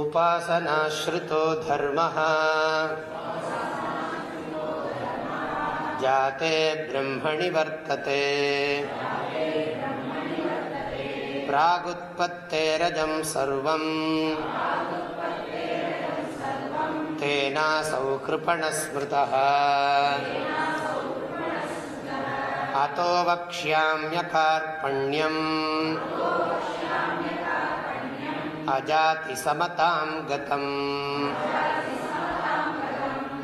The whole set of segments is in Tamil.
उपासनाश्रितो धर्मः जाते ब्रह्मणि वर्तते प्रागुत्पत्तेरजं सर्वम् तेनासौ कृपणस्मृतः अतो वक्ष्याम्यकार्पण्यम् अजातिसमतां गतम्।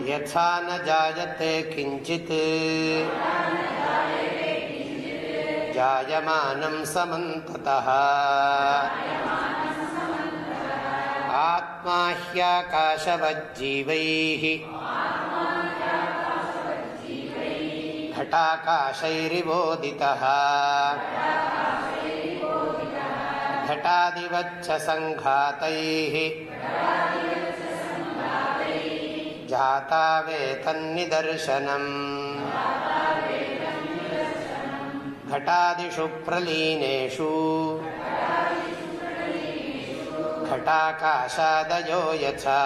यथा न जायते किञ्चित्। जायमानं समन्ततः। आत्मा ह्याकाशवज्जीवैः घटाकाशैरिवोदितः। घटादिवच्च सङ्घातैः जाता वेतन्निदर्शनम् घटादिषु प्रलीनेषु घटाकाशादयो यथा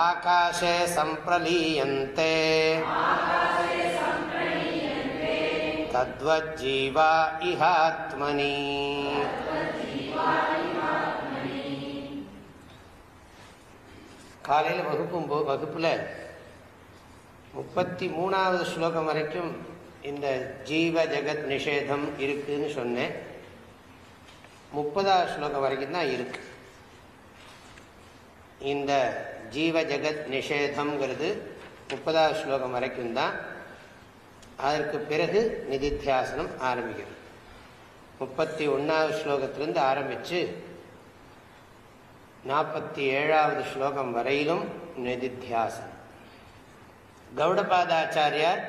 आकाशे सम्प्रलीयन्ते तद्वज्जीवा इहात्मनि காலையில் வகுப்பும் போ வகுப்பில் முப்பத்தி மூணாவது ஸ்லோகம் வரைக்கும் இந்த ஜீவ ஜெகத் நிஷேதம் இருக்குன்னு சொன்னேன் முப்பதாவது ஸ்லோகம் வரைக்கும் தான் இருக்கு இந்த ஜீவ ஜெகத் நிஷேதம்ங்கிறது முப்பதாவது ஸ்லோகம் வரைக்கும் தான் அதற்கு பிறகு நிதித்தியாசனம் ஆரம்பிக்கிறது. முப்பத்தி ஒன்றாவது ஸ்லோகத்திலிருந்து ஆரம்பித்து நாற்பத்தி ஏழாவது ஸ்லோகம் வரையிலும் நிதித்தியாசனம். கௌடபாதாச்சாரியார்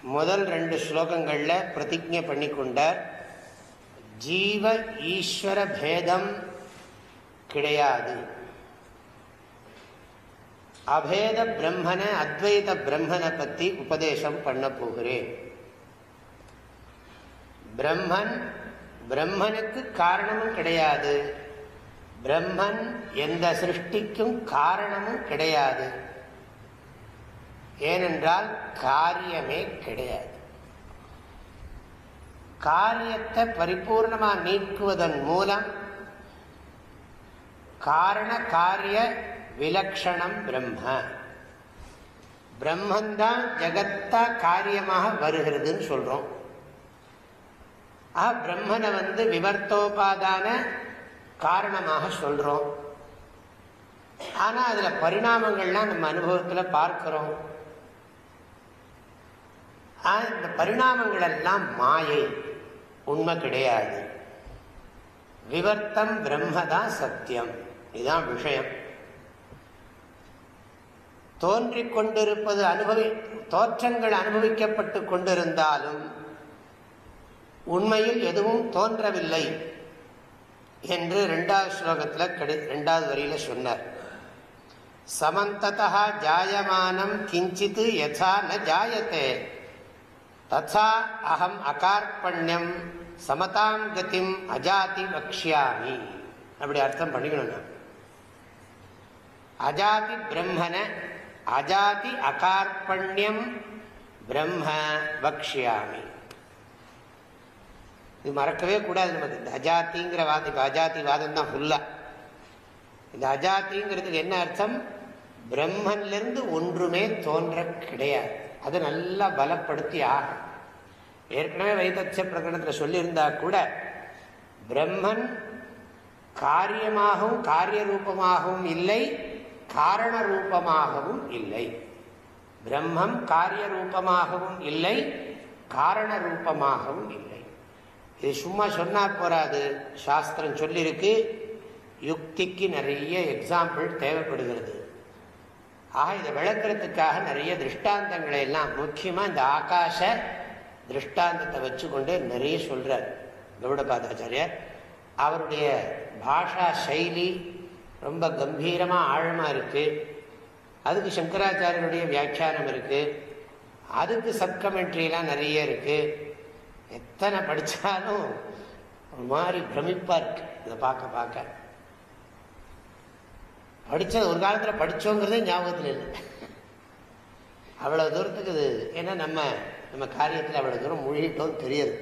முதல் ரெண்டு ஸ்லோகங்களில் பிரதிஜை பண்ணி கொண்டார் ஜீவ ஈஸ்வர பேதம் கிடையாது. அபேத பிரம்மனை அத்வைத பிரம்மனை பற்றி உபதேசம் பண்ண போகிறேன். பிரம்மன் பிரம்மனுக்கு காரணமும் கிடையாது. பிரம்மன் எந்த சிருஷ்டிக்கும் காரணமும் கிடையாது. ஏனென்றால் காரியமே கிடையாது. காரியத்தை பரிபூர்ணமாக நீக்குவதன் மூலம் காரண காரிய விலக்ஷணம் பிரம்ம. பிரம்மந்தான் ஜகத்தா காரியமாக வருகிறதுன்னு சொல்றோம். ஆ பிரம்மனை வந்து விவர்த்தோபாதான காரணமாக சொல்றோம். ஆனா அதுல பரிணாமங்கள்லாம் நம்ம அனுபவத்துல பார்க்கிறோம். இந்த பரிணாமங்கள் எல்லாம் மாயை உண்மை கிடையாது. விவர்த்தம் பிரம்மதான் சத்தியம். இதுதான் விஷயம். தோன்றிக் கொண்டிருப்பது அனுபவி தோற்றங்கள் அனுபவிக்கப்பட்டு கொண்டிருந்தாலும் உண்மையில் எதுவும் தோன்றவில்லை என்று ரெண்டாவது ஸ்லோகத்தில் கெடு ரெண்டாவது வரியில் சொன்னார். சமந்ததா ஜாயமானம் கிஞ்சித் யதா ந ஜாயத்தே ததா அகம் அகார்பண்யம் சமதாம் கதிம் அஜாதி வக்ஷியாமி. அப்படி அர்த்தம் பண்ணிக்கணும் அஜாதி பிரம்மன அஜாதி அகார்பண்யம் பிரம்ம பக்ஷியாமி இது மறக்கவே கூடாது நமக்கு இந்த அஜாத்திங்கிற வாதம். இப்போ அஜாதி வாதம் தான் ஃபுல்லா இந்த அஜாத்திங்கிறதுக்கு என்ன அர்த்தம்? பிரம்மன்லேருந்து ஒன்றுமே தோன்ற கிடையாது. அதை நல்லா பலப்படுத்தி ஆகும் ஏற்கனவே வைத்தச்ச பிரகடனத்தில் சொல்லியிருந்தா கூட பிரம்மன் காரியமாகவும் காரிய ரூபமாகவும் இல்லை காரண ரூபமாகவும் இல்லை. பிரம்மம் காரிய ரூபமாகவும் இல்லை காரண ரூபமாகவும் இல்லை. இது சும்மா சொன்னா போறாது. சாஸ்திரம் சொல்லியிருக்கு யுக்திக்கு நிறைய எக்ஸாம்பிள் தேவைப்படுகிறது. ஆக இதை விளக்குறதுக்காக நிறைய திருஷ்டாந்தங்களை எல்லாம் முக்கியமாக இந்த ஆகாச திருஷ்டாந்தத்தை வச்சுக்கொண்டு நிறைய சொல்றார். கௌடபாதாச்சாரியர். அவருடைய பாஷா சைலி ரொம்ப கம்பீரமாக ஆழமாக இருக்கு. அதுக்கு சங்கராச்சாரியனுடைய வியாக்கியானம் இருக்கு. அதுக்கு சப்கமெண்ட்ரிலாம் நிறைய இருக்கு. எத்தனை படித்தாலும் ஒரு மாதிரி பிரமிப்பாக இருக்கு. இதை பார்க்க பார்க்க. படித்தது ஒரு காலத்தில் படித்தோங்கிறதே ஞாபகத்தில் இல்லை. அவ்வளோ தூரத்துக்கு இது ஏன்னா நம்ம நம்ம காரியத்தில் அவ்வளோ தூரம் மூழ்கிட்டோம் தெரியுது.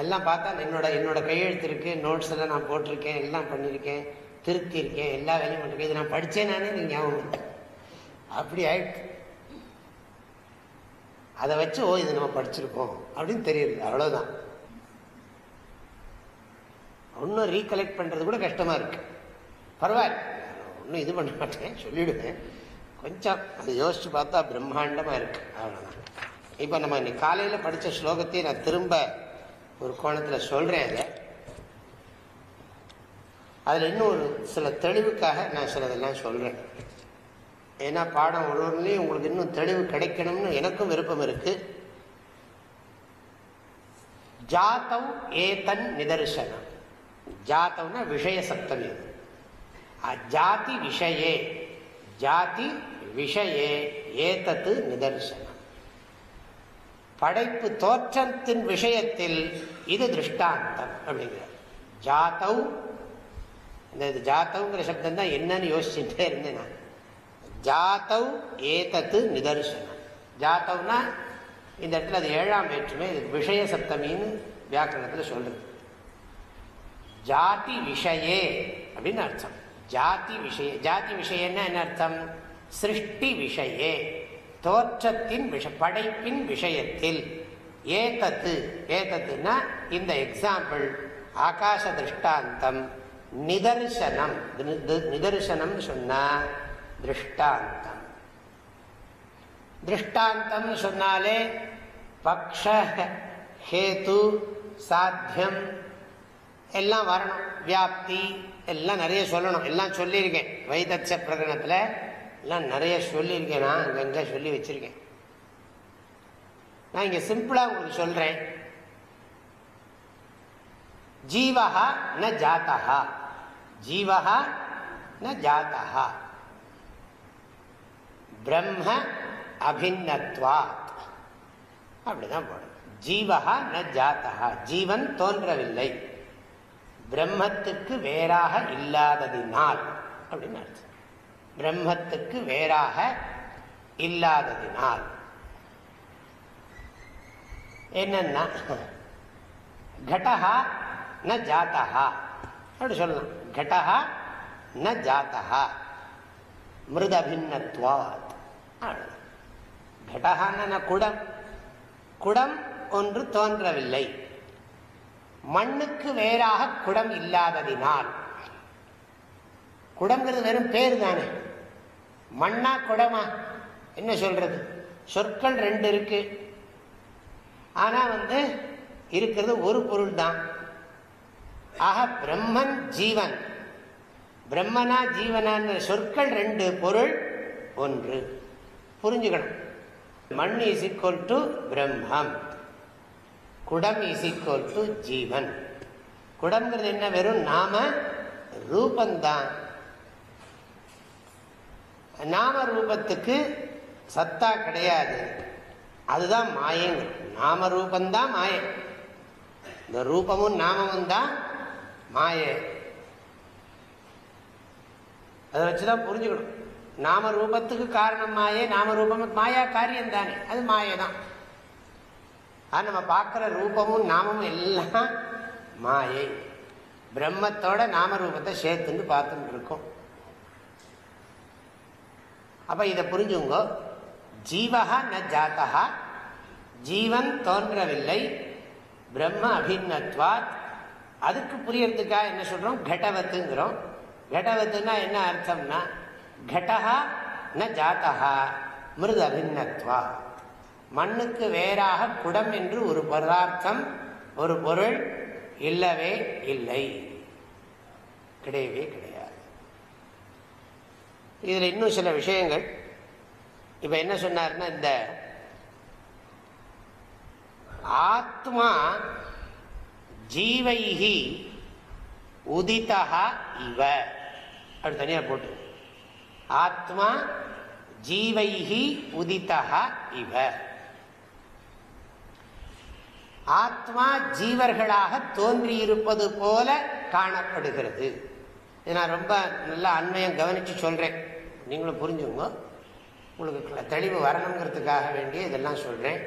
எல்லாம் பார்த்தா என்னோட என்னோட கையெழுத்து இருக்கு நோட்ஸ் எல்லாம் நான் போட்டிருக்கேன் எல்லாம் பண்ணியிருக்கேன் திருத்தி இருக்கேன் எல்லா வேலையும் பண்ணிருக்கேன் இது நான் படித்தேன் நானே நீங்கள் ஞாபகம் அப்படி ஆயிடுச்சு. அதை வச்சு ஓ இது நம்ம படிச்சிருக்கோம் அப்படின்னு தெரியுது. அவ்வளோதான் ஒன்றும் ரீகலெக்ட் பண்ணுறது கூட கஷ்டமாக இருக்கு. பரவாயில்ல. ஒன்றும் இது பண்ண மாட்டேன் சொல்லிவிடுவேன் கொஞ்சம் அதை யோசிச்சு பார்த்தா பிரம்மாண்டமாக இருக்கு. அவ்வளோதான் இப்போ நம்ம இன்னைக்கு காலையில் படித்த ஸ்லோகத்தையும் நான் திரும்ப ஒரு கோணத்தில் சொல்கிறேன் அதை. அதில் இன்னும் ஒரு சில தெளிவுக்காக நான் சிலதெல்லாம் சொல்கிறேன் ஏன்னா பாடம் ஒரு உங்களுக்கு இன்னும் தெளிவு கிடைக்கணும்னு எனக்கும் விருப்பம் இருக்கு. ஜாத்தவ் ஏதன் நிதர்சனம். ஜாத்தவ்னா விஷய சப்தமி. ஜாதி விஷயே. ஜாதி விஷயே. ஏதத்து நிதர்சனம். படைப்பு தோற்றத்தின் விஷயத்தில் இது திருஷ்டாந்தம் அப்படிங்கிறார். ஜாத்தவ் இந்த ஜாத்தவ்ங்கிற சப்தம் தான் என்னன்னு யோசிச்சுட்டே இருந்தேன் நான். ஜாத்தவ் ஏதத்து நிதர்சனம். ஜாத்தவ்னா இந்த இடத்துல அது ஏழாம் வேற்றுமை இது விஷய சப்தமின்னு வியாக்கரணத்தில் சொல்றது. ஜாதி விஷயே அப்படின்னு அர்த்தம். ஜாதி விஷய ஜாதி விஷயன்னா என்ன அர்த்தம்? சிருஷ்டி விஷயே. தோற்றத்தின் விஷ படைப்பின் விஷயத்தில். ஏதத்து ஏதத்துனா இந்த எக்ஸாம்பிள் ஆகாச திருஷ்டாந்தம் நிதர்சனம் நிதர்சனம் சொன்னா திருஷ்டாந்தம். திருஷ்டாந்தம் சொன்னாலே பக்ஷ ஹேத்து சாத்தியம் எல்லாம் வரணும். வியாப்தி எல்லாம் நிறைய சொல்லணும். எல்லாம் சொல்லியிருக்கேன் வைத்தச்ச பிரகடனத்தில் எல்லாம் நிறைய சொல்லியிருக்கேன் நான் அங்கங்கே சொல்லி வச்சிருக்கேன். நான் இங்கே சிம்பிளாக உங்களுக்கு சொல்கிறேன் ஜீவஹா ந ஜாத்தா ஜீவஹா ந ஜாத்தா பிரம்ம அபிநத்வாத் அப்படிதான் போடணும் ஜீவகா ந ஜாத்தகா ஜீவன் தோன்றவில்லை. பிரம்மத்துக்கு வேறாக இல்லாததினால் அப்படின்னு அர்த்தம். பிரம்மத்துக்கு வேறாக இல்லாததினால். என்னன்னா கடஹா ந ஜாத்தகா அப்படி சொல்லலாம். கடஹா ந ஜாத்தகா மிருதபின்னத்வாத். கடகான குடம். குடம் ஒன்று தோன்றவில்லை. மண்ணுக்கு வேறாக குடம் இல்லாததினால். குடம்ங்கிறது வெறும் பேர் தானே. மண்ணா குடமா? என்ன சொல்றது? சொற்கள் ரெண்டு இருக்கு. ஆனா வந்து இருக்கிறது ஒரு பொருள் தான் ஆக பிரம்மன் ஜீவன். பிரம்மனா ஜீவனான சொற்கள் ரெண்டு பொருள் ஒன்று. புரிஞ்சுக்கணும். மண் இஸ் ஈக்குவல் டு பிரம்மம். குடம் இஸ் ஈக்குவல் டு ஜீவன். குடம்ங்கிறது என்ன? வெறும் நாம ரூபந்தான். நாம ரூபத்துக்கு சத்தா கிடையாது. அதுதான் மாயங்க. நாம ரூபந்தான் மாய. இந்த ரூபமும் நாமமும் தான் மாய. அதை வச்சுதான் புரிஞ்சுக்கணும். நாம ரூபத்துக்கு காரணம் மாயே நாம ரூபம் மாயா காரியம் தானே. அது மாயை தான் நம்ம பார்க்குற ரூபமும் நாமமும் எல்லாம் மாயை. பிரம்மத்தோட நாம ரூபத்தை சேர்த்துன்னு பார்த்துட்டு இருக்கோம். அப்ப இதை புரிஞ்சுங்கோ ஜீவகா ந ஜாத்தகா ஜீவன் தோன்றவில்லை. பிரம்ம அபிநத்வாத் அதுக்கு புரியறதுக்காக என்ன சொல்றோம்? கடவத்துங்கிறோம் கடவத்துனா என்ன அர்த்தம்னா கடகா ந ஜாத்தகா மிருத அபிநத்வா மண்ணுக்கு வேறாக குடம் என்று ஒரு பதார்த்தம் ஒரு பொருள் இல்லவே இல்லை. கிடையவே கிடையாது. இதில் இன்னும் சில விஷயங்கள். இப்போ என்ன சொன்னார்னா இந்த ஆத்மா ஜீவைகி உதிதா இவ. அப்படி தனியாக போட்டு. ஆத்மா ஜீவைகி உதிதா இவ. ஆத்மா ஜீவர்களாக தோன்றியிருப்பது போல காணப்படுகிறது. இதை நான் ரொம்ப நல்லா அண்மையம் கவனித்து சொல்கிறேன் நீங்களும் புரிஞ்சுங்க உங்களுக்கு தெளிவு வரணுங்கிறதுக்காக வேண்டிய இதெல்லாம் சொல்கிறேன்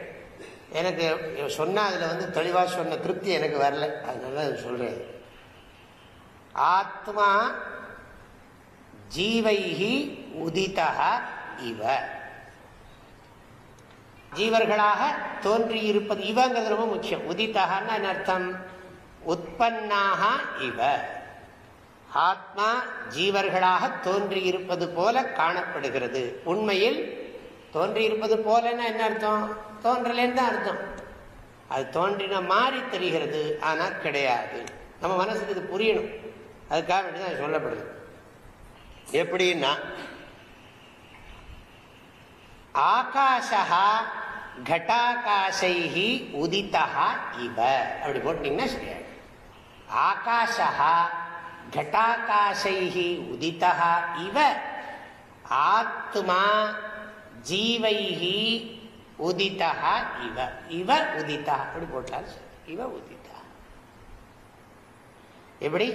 எனக்கு சொன்னால் அதில் வந்து தெளிவாக சொன்ன திருப்தி எனக்கு வரல. அதனால அது சொல்கிறேன் ஆத்மா ஜீவைகி உதிதா இவ. ஜீவர்களாக தோன்றியிருப்பது இவங்கிறது ரொம்ப முக்கியம். உதித்தகான்னு என்ன அர்த்தம்? உற்பன்னாக இவ. ஆத்மா ஜீவர்களாக தோன்றியிருப்பது போல காணப்படுகிறது. உண்மையில் தோன்றியிருப்பது போலன்னா என்ன அர்த்தம்? தோன்றலேன்னு தான் அர்த்தம். அது தோன்றின மாதிரி தெரிகிறது ஆனால் கிடையாது. நம்ம மனசுக்கு இது புரியணும். அதுக்காக வேண்டி தான் சொல்லப்படுது. எப்படின்னா ஆகாஷா கட்டாகாசைஹி உதித்தா இவ. அப்படி போட்டீங்கன்னா சரியாது ஆகாஷா கட்டாகாசைஹி உதித்தா இவ ஆத்மா ஜீவைகி உதித்தா இவ இவ உதித்தா அப்படி போட்டால் இவ உதித்தா எப்படி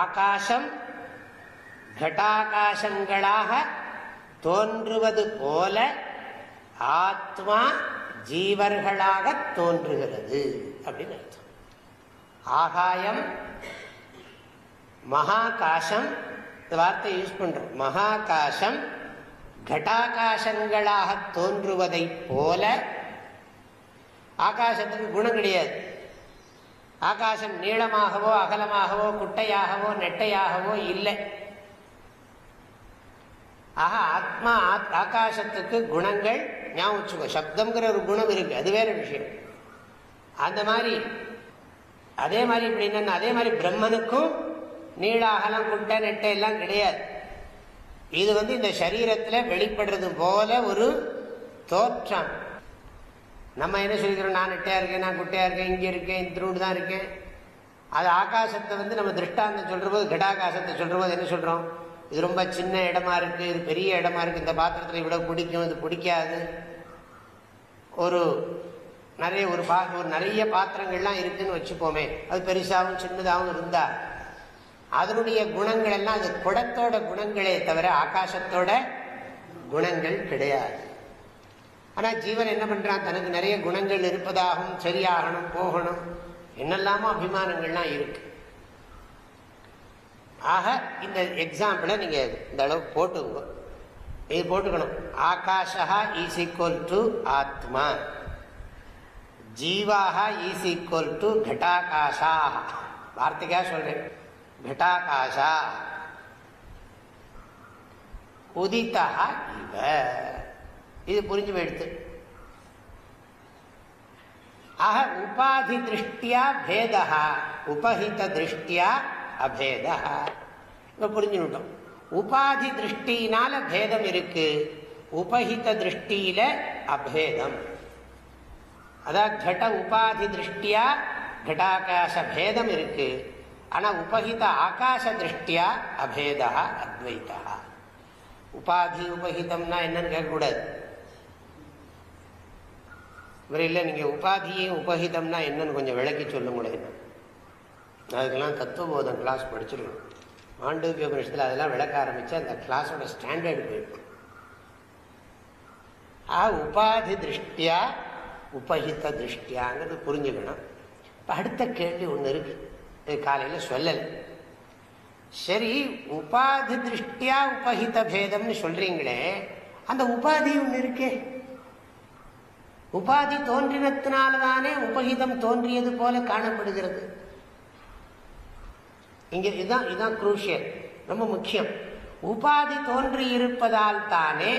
ஆகாசம் கட்டாகாசங்களாக தோன்றுவது போல ஆத்மா ஜீவர்களாக தோன்றுகிறது அப்படின்னு அர்த்தம் ஆகாயம் மகாகாசம் இந்த வார்த்தை யூஸ் பண்றோம். மகாகாசம் கட்டாகாசங்களாக தோன்றுவதை போல ஆகாசத்துக்கு குணம் கிடையாது. ஆகாசம் நீளமாகவோ அகலமாகவோ குட்டையாகவோ நெட்டையாகவோ இல்லை. ஆக ஆத்மா ஆகாசத்துக்கு குணங்கள் ஞாபகம் வச்சுக்கோ. சப்தம்ங்கிற ஒரு குணம் இருக்கு. அது வேற விஷயம். அந்த மாதிரி அதே மாதிரி இப்படி என்னன்னா அதே மாதிரி பிரம்மனுக்கும் நீள அகலம் குட்டை நெட்டை எல்லாம் கிடையாது. இது வந்து இந்த சரீரத்தில் வெளிப்படுறது போல ஒரு தோற்றம். நம்ம என்ன சொல்லிக்கிறோம்? நான் நெட்டையா இருக்கேன் நான் குட்டையா இருக்கேன் இங்கே இருக்கேன் இந்த தான் இருக்கேன். அது ஆகாசத்தை வந்து நம்ம திருஷ்டாந்தம் சொல்கிற போது கடாகாசத்தை சொல்கிற போது என்ன சொல்கிறோம் இது ரொம்ப சின்ன இடமா இருக்குது இது பெரிய இடமா இருக்குது இந்த பாத்திரத்தில் இவ்வளோ பிடிக்கும் இது பிடிக்காது. ஒரு நிறைய ஒரு பா ஒரு நிறைய பாத்திரங்கள்லாம் இருக்குதுன்னு வச்சுப்போமே அது பெருசாகவும் சின்னதாகவும் இருந்தால் அதனுடைய குணங்கள் எல்லாம் அது குடத்தோட குணங்களே தவிர ஆகாசத்தோட குணங்கள் கிடையாது. ஆனால் ஜீவன் என்ன பண்றான்? தனக்கு நிறைய குணங்கள் இருப்பதாகவும் சரியாகணும் போகணும் என்னெல்லாமோ அபிமானங்கள்லாம் இருக்கு. ஆக இந்த எக்ஸாம்பிளை நீங்க இந்த அளவுக்கு போட்டுங்க இது போட்டுக்கணும். ஆகாஷா ஈஸ் ஈக்குவல் டு ஆத்மா. ஜீவாக ஈஸ் ஈக்குவல் டு கட்டாகாஷா வார்த்தைக்காக சொல்றேன். घटाकाशा உதித்தா இவ இது புரிஞ்சு போயிடுத்து ஆக உபாதி திருஷ்டியா பேதா உபஹித திருஷ்டியா அபேதா இப்ப புரிஞ்சுட்டோம் உபாதி திருஷ்டினால பேதம் இருக்கு உபஹித திருஷ்டியில அபேதம் அதான் கட உபாதி திருஷ்டியா கடாகாச பேதம் இருக்கு ஆனா உபகித ஆகாச திருஷ்டியா அபேதா அத்வைதா. உபாதி உபகிதம்னா என்னன்னு கேட்கக்கூடாது. இவர் இல்லை நீங்க உபாதியும் உபகிதம்னா என்னன்னு கொஞ்சம் விளக்கி சொல்லுங்களேன். அதுக்கெல்லாம் தத்துவபோதம் கிளாஸ் படிச்சிருக்கணும் மாண்டூக்கிய உபனிஷத்தில் அதெல்லாம் விளக்க ஆரம்பிச்சு அந்த கிளாஸோட ஸ்டாண்டர்டு போயிடும். ஆ உபாதி திருஷ்டியா உபகித திருஷ்டியாங்கிறது புரிஞ்சுக்கணும். இப்போ அடுத்த கேள்வி ஒன்று காலையில் சொல்லலை. சரி உபாதி திருஷ்டியா உபகித பேதம்னு சொல்றீங்களே அந்த உபாதி ஒன்று இருக்கே. உபாதி தோன்றினத்தினால்தானே உபகிதம் தோன்றியது போல காணப்படுகிறது. இங்க இதுதான் இதுதான் குரூஷியல் ரொம்ப முக்கியம். உபாதி தோன்றி இருப்பதால் தானே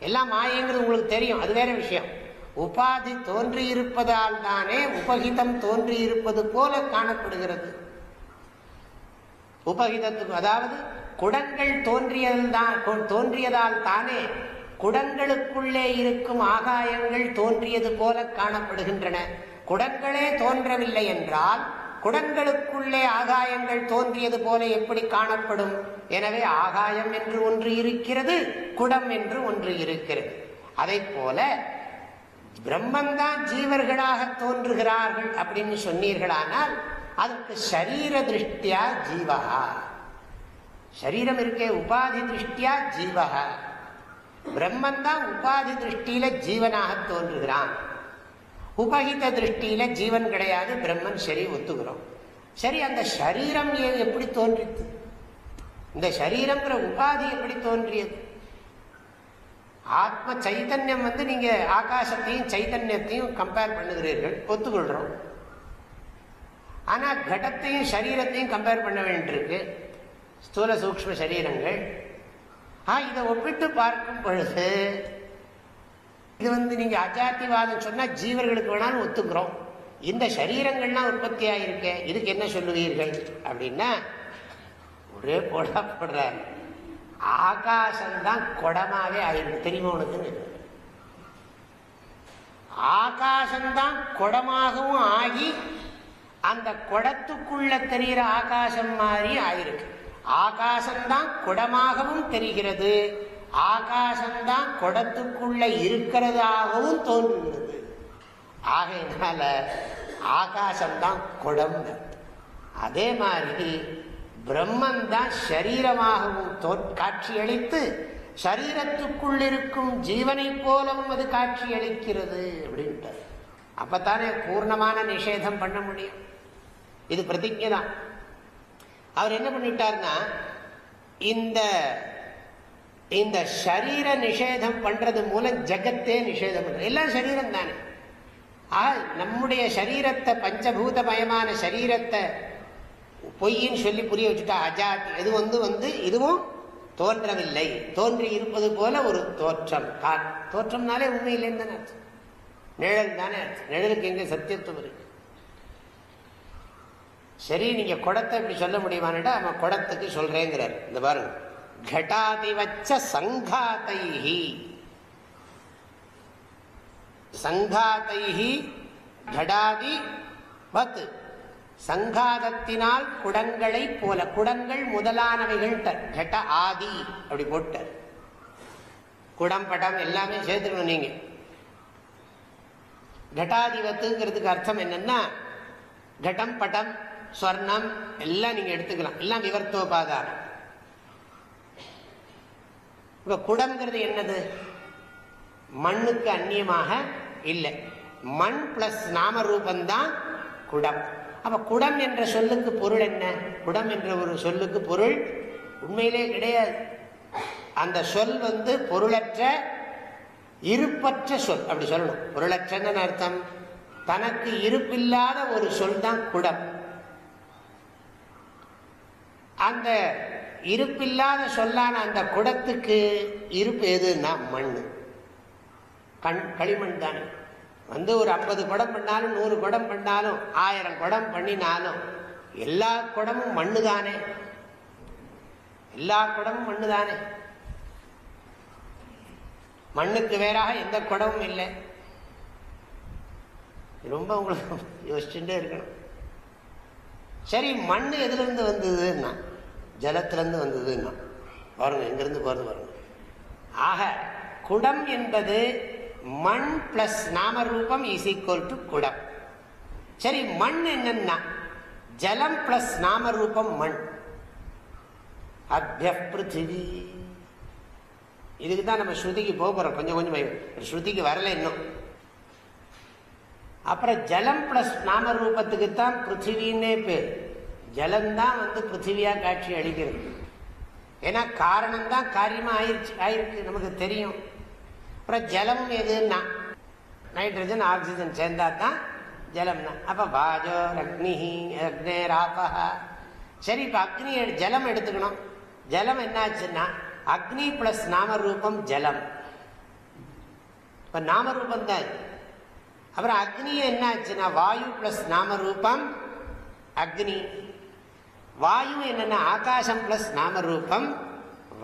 எல்லாம் மாயங்கிறது உங்களுக்கு தெரியும் அது வேற விஷயம். உபாதி தோன்றியிருப்பதால் தானே உபகிதம் தோன்றியிருப்பது போல காணப்படுகிறது. உபகிதத்துக்கு அதாவது குடங்கள் தோன்றியதால் தோன்றியதால் தானே குடங்களுக்குள்ளே இருக்கும் ஆகாயங்கள் தோன்றியது போல காணப்படுகின்றன. குடங்களே தோன்றவில்லை என்றால் குடங்களுக்குள்ளே ஆகாயங்கள் தோன்றியது போல எப்படி காணப்படும்? எனவே ஆகாயம் என்று ஒன்று இருக்கிறது குடம் என்று ஒன்று இருக்கிறது. அதை போல பிரம்மந்தான் ஜீவர்களாக தோன்றுகிறார்கள் அப்படின்னு சொன்னீர்களானால் அதற்கு சரீர திருஷ்டியா ஜீவகா சரீரம் இருக்கே உபாதி திருஷ்டியா ஜீவகா பிரம்மன் தான் உபாதி திருஷ்டியில ஜீவனாக தோன்றுகிறான். உபகித திருஷ்டியில ஜீவன் கிடையாது பிரம்மன் சரி ஒத்துக்கிறோம். சரி அந்த சரீரம் எப்படி தோன்றித்து? இந்த சரீரம்ங்கிற உபாதி எப்படி தோன்றியது? ஆத்ம சைத்தன்யம் வந்து நீங்க ஆகாசத்தையும் சைத்தன்யத்தையும் கம்பேர் பண்ணுகிறீர்கள் ஒத்துக்கொள்றோம். ஆனா கடத்தையும் சரீரத்தையும் கம்பேர் பண்ண வேண்டியிருக்கு. ஸ்தூல சூக்ம சரீரங்கள். ஆ இதை ஒப்பிட்டு பார்க்கும் பொழுது இது வந்து நீங்க அஜாத்திவாதம் சொன்னா ஜீவர்களுக்கு வேணாலும் ஒத்துக்கிறோம். இந்த சரீரங்கள்லாம் உற்பத்தி ஆகிருக்க இதுக்கு என்ன சொல்லுவீர்கள்? அப்படின்னா ஒரே போடா போடுறாரு. ஆகாசம்தான் குடமாவே ஆயிருக்கு தெரியுமா உனக்குன்னு? ஆகாசம்தான் குடமாகவும் ஆகி அந்த குடத்துக்குள்ள தெரிகிற ஆகாசம் மாதிரி ஆயிருக்கு. ஆகாசம்தான் குடமாகவும் தெரிகிறது. ஆகாசம்தான் குடத்துக்குள்ள இருக்கிறதாகவும் தோன்றுகிறது. ஆகையினால ஆகாசம்தான் குடம் அதே மாதிரி பிரம்மன் தான் சரீரமாகவும் காட்சியளித்து சரீரத்துக்குள் இருக்கும் ஜீவனை போலவும் அது காட்சியளிக்கிறது அப்படின்ட்டு அப்பத்தானே பூர்ணமான நிஷேதம் பண்ண முடியும். இது பிரதிஜை தான். அவர் என்ன பண்ணிட்டார்னா இந்த இந்த சரீர நிஷேதம் பண்றது மூலம் ஜகத்தே நிஷேதம் பண்ற எல்லாம் சரீரம் தானே நம்முடைய சரீரத்தை பஞ்சபூதமயமான சரீரத்தை பொய்ன்னு சொல்லி புரிய வச்சுட்டா அஜாத் எது வந்து வந்து இதுவும் தோன்றவில்லை. தோன்றி இருப்பது போல ஒரு தோற்றம். தோற்றம்னாலே உண்மையிலேன்னு தானே அர்த்தம். நிழல் தானே அர்த்தம். நிழலுக்கு எங்க சத்தியத்துவம் இருக்கு? சரி நீங்க குடத்தை இப்படி சொல்ல முடியுமான்டா? அவன் குடத்துக்கு சொல்றேங்கிறார். இந்த பாருங்க. கட்டாதி வச்ச சங்காத்தைஹி சங்காத்தைஹி கடாதி பத்து சங்காதத்தினால் குடங்களை போல குடங்கள் முதலானவைகள் கெட்ட ஆதி அப்படி போட்டார் குடம் படம் எல்லாமே சேர்த்துக்கணும் நீங்க. கட்டாதிபத்துங்கிறதுக்கு அர்த்தம் என்னன்னா கடம் படம் ஸ்வர்ணம் எல்லாம் நீங்க எடுத்துக்கலாம். எல்லாம் விவர்த்தோபாதாரம். இப்ப குடம்ங்கிறது என்னது? மண்ணுக்கு அந்நியமாக இல்லை. மண் பிளஸ் நாம ரூபந்தான் குடம். அப்ப குடம் என்ற சொல்லுக்கு பொருள் என்ன? குடம் என்ற ஒரு சொல்லுக்கு பொருள் உண்மையிலே கிடையாது. அந்த சொல் வந்து பொருளற்ற இருப்பற்ற சொல். அப்படி சொல்லணும். பொருளற்றன்னு அர்த்தம்? தனக்கு இருப்பில்லாத ஒரு சொல் தான் குடம். அந்த இருப்பில்லாத சொல்லான அந்த குடத்துக்கு இருப்பு எதுன்னா மண் கண் களிமண் தானே. வந்து ஒரு ஐம்பது குடம் பண்ணாலும் நூறு குடம் பண்ணாலும் ஆயிரம் குடம் பண்ணினாலும் எல்லா குடமும் மண்ணு தானே எல்லா குடமும் மண்ணு தானே மண்ணுக்கு வேறாக எந்த குடமும் இல்லை. ரொம்ப உங்களுக்கு யோசிச்சுட்டே இருக்கணும். சரி மண் எதுலேருந்து வந்ததுன்னா ஜலத்திலேருந்து வந்ததுன்னா பாருங்க எங்கிருந்து போகிறது பாருங்க. ஆக குடம் என்பது மண் பிளஸ் நாமரூபம் இஸ் ஈக்குவல் டு குடம். சரி மண் என்னன்னா? ஜலம் பிளஸ் நாமரூபம் மண். அத்திய பிருத்திவி. இதுக்கு தான் நம்ம ஸ்ருதிக்கு போக போகிறோம் கொஞ்சம் கொஞ்சம் ஸ்ருதிக்கு வரல இன்னும். அப்புறம் ஜலம் பிளஸ் நாம ரூபத்துக்கு தான் பிருத்திவின்னே பேர். ஜலம்தான் வந்து பிருத்திவியா காட்சி அளிக்கிறது. ஏன்னா காரணம் தான் காரியமா ஆயிடுச்சு ஆயிருக்கு நமக்கு தெரியும். அப்புறம் ஜலம் எதுன்னா? நைட்ரஜன் ஆக்சிஜன் சேர்ந்தா தான் ஜலம்னா. அப்போ பாஜோ அக்னி அக்னே ராபா சரி இப்போ அக்னி ஜலம் எடுத்துக்கணும். ஜலம் என்னாச்சுன்னா அக்னி பிளஸ் நாமரூபம் ஜலம். இப்போ நாமரூபம் தான் அப்புறம் அக்னி என்னாச்சுன்னா வாயு பிளஸ் நாமரூபம் அக்னி. வாயு என்னன்னா ஆகாசம் பிளஸ் நாமரூபம்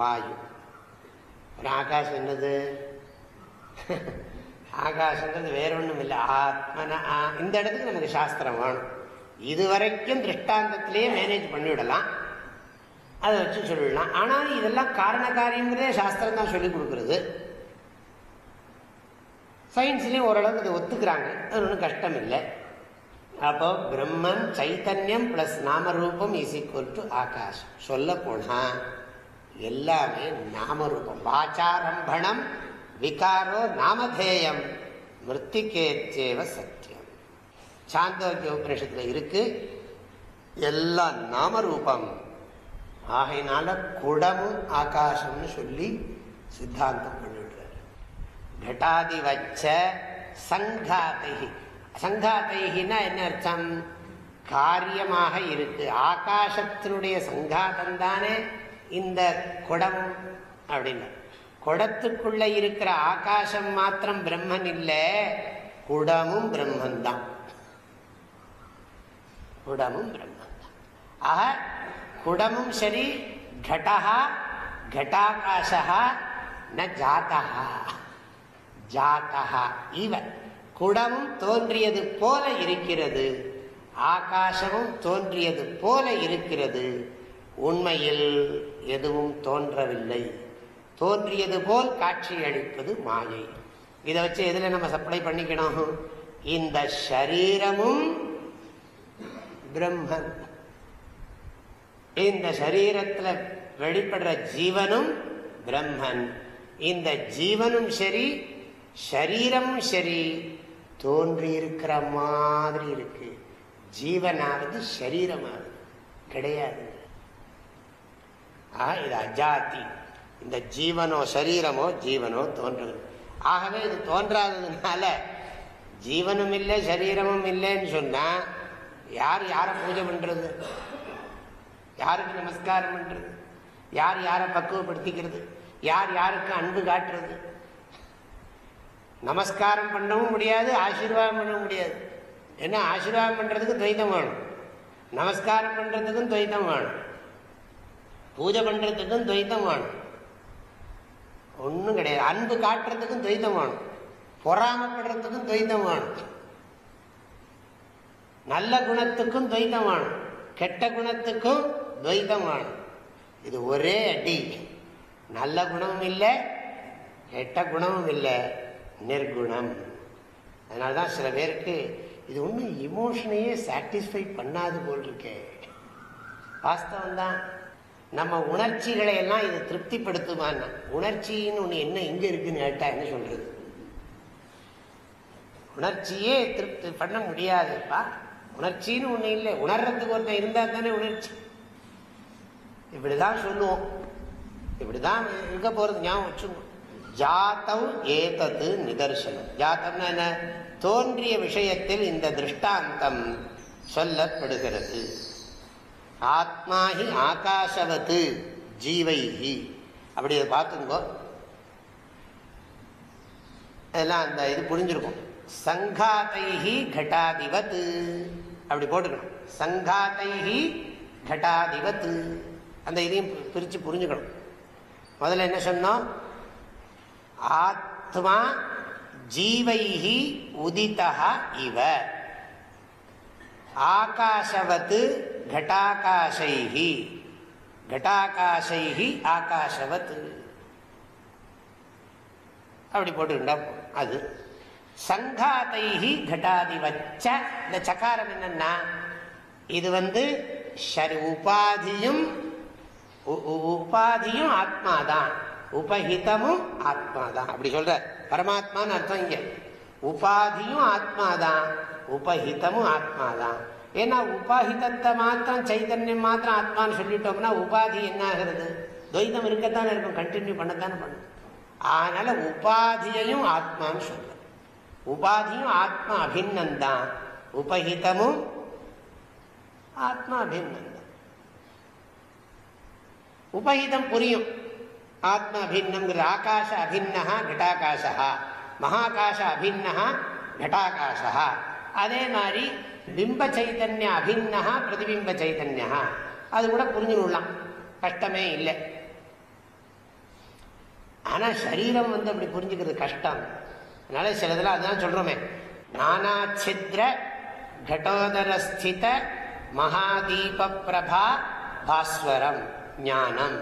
வாயு. ஆகாசம் என்னது? ஆகாசங்கிறது வேற ஒன்றும் இல்லை ஆத்மன இந்த இடத்துக்கு நமக்கு சாஸ்திரம் வேணும் இதுவரைக்கும் திருஷ்டாந்தத்திலேயே மேனேஜ் பண்ணிவிடலாம் அதை வச்சு சொல்லிடலாம் ஆனால் இதெல்லாம் காரண காரியங்கிறதே சாஸ்திரம் தான் சொல்லிக் கொடுக்குறது சயின்ஸ்லேயும் ஓரளவுக்கு இதை ஒத்துக்கிறாங்க அது ஒன்றும் கஷ்டம் இல்லை அப்போ பிரம்மன் சைத்தன்யம் பிளஸ் நாமரூபம் இஸ் ஈக்குவல் டு ஆகாஷம் சொல்ல போனா எல்லாமே நாமரூபம் வாச்சாரம்பணம் விகாரோ நாமதேயம் மிருத்திகேத்தேவ சத்தியம். சாந்தோக்கிய உபநிஷத்தில் இருக்கு எல்லாம் நாமரூபம். ஆகையினால குடமும் ஆகாசம்னு சொல்லி சித்தாந்தம் பண்ணிவிடுறார் கட்டாதி வச்ச சங்காத்தை சங்காத்தைனா என்ன அர்த்தம்? காரியமாக இருக்கு. ஆகாசத்தினுடைய சங்காதம் தானே இந்த குடம் அப்படின்னு. குடத்துக்குள்ள இருக்கிற ஆகாசம் மாத்திரம் பிரம்மன் இல்லை குடமும் பிரம்மன் தான் குடமும் பிரம்மன் தான் ஆக குடமும் சரி கடா கட்டாகாசா ந ஜாத்தகா ஜாத்தகா இவன் குடமும் தோன்றியது போல இருக்கிறது ஆகாசமும் தோன்றியது போல இருக்கிறது உண்மையில் எதுவும் தோன்றவில்லை. தோன்றியது போல் காட்சி அளிப்பது மாயை. இதை வச்சு எதுல நம்ம சப்ளை பண்ணிக்கணும்? இந்த சரீரமும் பிரம்மன். இந்த சரீரத்தில் வெளிப்படுற ஜீவனும் பிரம்மன். இந்த ஜீவனும் சரி சரீரமும் சரி தோன்றி இருக்கிற மாதிரி இருக்கு. ஜீவனாவது சரீரமாவது கிடையாது. இது அஜாத்தி இந்த ஜீவனோ சரீரமோ ஜீவனோ தோன்றுகிறது. ஆகவே இது தோன்றாததுனால ஜீவனும் இல்லை சரீரமும் இல்லைன்னு சொன்னா யார் யாரை பூஜை பண்றது? யாருக்கு நமஸ்காரம் பண்றது? யார் யாரை பக்குவப்படுத்திக்கிறது? யார் யாருக்கு அன்பு காட்டுறது? நமஸ்காரம் பண்ணவும் முடியாது ஆசீர்வாதம் பண்ணவும் முடியாது. ஏன்னா ஆசீர்வாதம் பண்றதுக்கு துவைதம் வேணும். நமஸ்காரம் பண்றதுக்கும் துவைதம் வேணும். பூஜை பண்றதுக்கும் துவைத்தம் வேணும். ஒன்றும் கிடையாது. அன்பு காட்டுறதுக்கும் துவைத்தம் வேணும். பொறாமப்படுறதுக்கும் துவைத்தம் வேணும். நல்ல குணத்துக்கும் துவைத்தம் வேணும். கெட்ட குணத்துக்கும் துவைத்தம் வேணும். இது ஒரே அடி. நல்ல குணமும் இல்லை கெட்ட குணமும் இல்லை. நிர்குணம். அதனால தான் சில பேருக்கு இது ஒன்றும் இமோஷனையே சாட்டிஸ்ஃபை பண்ணாது போல் இருக்கே. வாஸ்தவம் தான் நம்ம உணர்ச்சிகளை எல்லாம் இது திருப்திப்படுத்துமான்னா. உணர்ச்சின்னு ஒன்று என்ன எங்கே இருக்குன்னு கேட்டா என்ன சொல்றது? உணர்ச்சியே திருப்தி பண்ண முடியாதுப்பா. உணர்ச்சின்னு ஒன்று இல்லை. உணர்றதுக்கு ஒருத்தர் இருந்தால் தானே உணர்ச்சி. இப்படிதான் சொல்லுவோம். இப்படிதான் இருக்க போறது? ஞாபகம் வச்சுக்கோ ஜாத்தம் ஏதது நிதர்சனம். ஜாத்தம்னா என்ன? தோன்றிய விஷயத்தில் இந்த திருஷ்டாந்தம் சொல்லப்படுகிறது. ஆத்மாஹி ஆகாசவத்து ஜீவைஹி. அப்படி அதை பார்த்துங்கோ. அதெல்லாம் அந்த இது புரிஞ்சிருக்கும். சங்காத்தைஹி கட்டாதிவத் அப்படி போட்டுக்கணும். சங்காத்தைஹி கட்டாதிவத் அந்த இதையும் பிரித்து புரிஞ்சுக்கணும். முதல்ல என்ன சொன்னோம்? ஆத்மா ஜீவைஹி உதிதா இவ. ஆகாசவத்து கட்டாகாசைகி கட்டாகாசைகி ஆகாஷவத் அப்படி போட்டுக்கிட்டா அது. சங்காதை கட்டாதி வச்ச இந்த சக்காரம் என்னன்னா இது வந்து உபாதியும் உபாதியும் ஆத்மா தான் உபஹிதமும் ஆத்மா தான் அப்படி சொல்ற. பரமாத்மான்னு அர்த்தம் இங்க. உபாதியும் ஆத்மா தான் உபஹிதமும் ஆத்மாதான். ஏன்னா உபாஹிதத்தை மாத்திரம் சைத்தன்யம் மாத்திரம் ஆத்மான்னு சொல்லிட்டோம்னா உபாதி என்ன ஆகிறது துவைதம் இருக்கத்தானே இருக்கும் கண்டினியூ பண்ணத்தானே பண்ணும். அதனால உபாதியையும் ஆத்மான்னு சொல்ற உபாதியும் ஆத்மா அபிநந்தான் உபஹிதமும் ஆத்மா அபிநந்தம் உபஹிதம் புரியும். ஆத்மா அபிநம்ங்கிற ஆகாஷ அபின்னா கட்டாகாஷா மகாகாஷ அபின்னா கட்டாகாஷா அதே மாதிரி பிம்ப சைதன்ய அபின்னா பிரதிபிம்ப சைதன்யா அது கூட புரிஞ்சுடலாம் கஷ்டமே இல்லை. ஆனா சரீரம் வந்து அப்படி புரிஞ்சுக்கிறது கஷ்டம். அதனால சிலதுல அதுதான் சொல்றோமே. நானா சித்ர கடோதரஸ்தித மகாதீப பிரபா பாஸ்வரம் ஞானம்.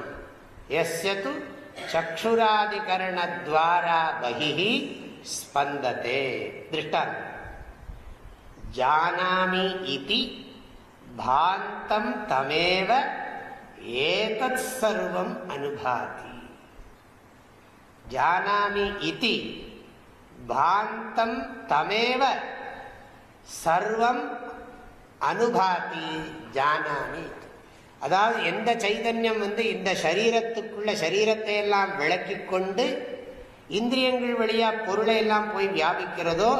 எஸ்யது சக்ஷுராதிகரணத்வாரா பகி ஸ்பந்ததே. திருஷ்டாந்தம். ஜானாமி இதி பாந்தம் தமேவ ஏதத் சர்வம் அனுபாதி ஜானாமி இதி பாந்தம் தமேவ சர்வம் அனுபாதி ஜானாமி அதாவது எந்த சைதன்யம் வந்து இந்த சரீரத்துக்குள்ள சரீரத்தை எல்லாம் விளக்கி கொண்டு இந்திரியங்கள் வழியா பொருளை எல்லாம் போய் வியாபிக்கிறதோ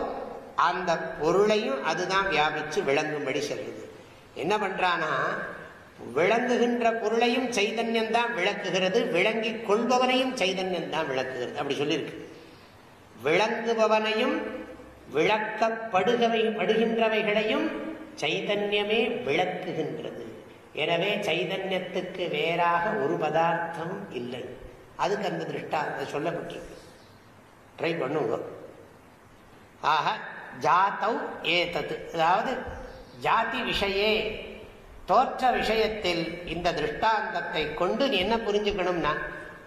அந்த பொருளையும் அதுதான் வியாபிச்சு விளங்கும்படி சொல்லுது. என்ன பண்றானா விளங்குகின்ற பொருளையும் சைதன்யம் தான் விளக்குகிறது விளங்கி கொள்பவனையும் சைதன்யம் தான் விளக்குகிறது. அப்படி சொல்லியிருக்கு. விளங்குபவனையும் விளக்கப்படுகவை படுகின்றவைகளையும் சைதன்யமே விளக்குகின்றது. எனவே சைதன்யத்துக்கு வேறாக ஒரு பதார்த்தம் இல்லை. அதுக்கு அந்த திருஷ்டா சொல்லப்பட்டிருக்கு ட்ரை பண்ணுங்க. ஆக ஜாத்தவ் ஏதத்து அதாவது ஜாதி விஷயே தோற்ற விஷயத்தில் இந்த திருஷ்டாந்தத்தை கொண்டு நீ என்ன புரிஞ்சுக்கணும்னா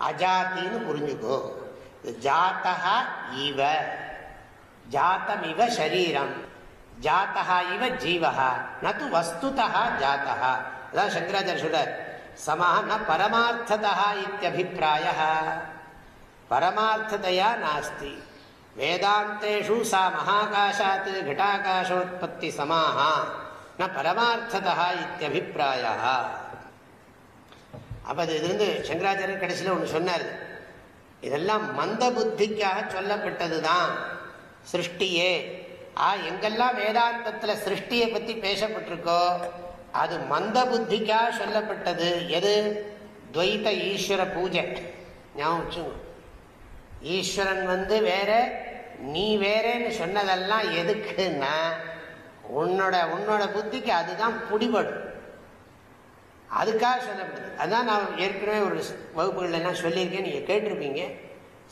அஜாத்தின்னு புரிஞ்சுக்கோ. ஜாத்தகா இவ. ஜாத்தம் இவ சரீரம் ஜாத்தகா இவ ஜீவகா நது வஸ்துதா ஜாத்தகா அதான் சங்கராச்சாரிய சொல்றார். சமஹ ந பரமார்த்ததா இத்தியபிப்பிராய பரமார்த்ததையா நாஸ்தி. வேதாந்தேஷு சா மகாகாஷாத் கட்டாகாஷோத்பத்தி சமாஹா ந பரமார்த்ததா இத்தியபிப்பிராயா அப்போ அது வந்து சங்கராச்சாரியர் கடைசியில் ஒன்று சொன்னார். இதெல்லாம் மந்த புத்திக்காக சொல்லப்பட்டது தான் சிருஷ்டியே. ஆ எங்கெல்லாம் வேதாந்தத்தில் சிருஷ்டியை பற்றி பேசப்பட்டிருக்கோ அது மந்த புத்திக்காக சொல்லப்பட்டது. எது? துவைத ஈஸ்வர பூஜை. ஞாபகம் வச்சுங்க ஈஸ்வரன் வந்து வேற நீ வேறேன்னு சொன்னதெல்லாம் எதுக்குன்னா உன்னோட உன்னோட புத்திக்கு அதுதான் பிடிபடும். அதுக்காக சொல்லப்படுது. அதான் நான் ஏற்கனவே ஒரு வகுப்புகள் எல்லாம் சொல்லியிருக்கேன் நீங்கள் கேட்டிருப்பீங்க.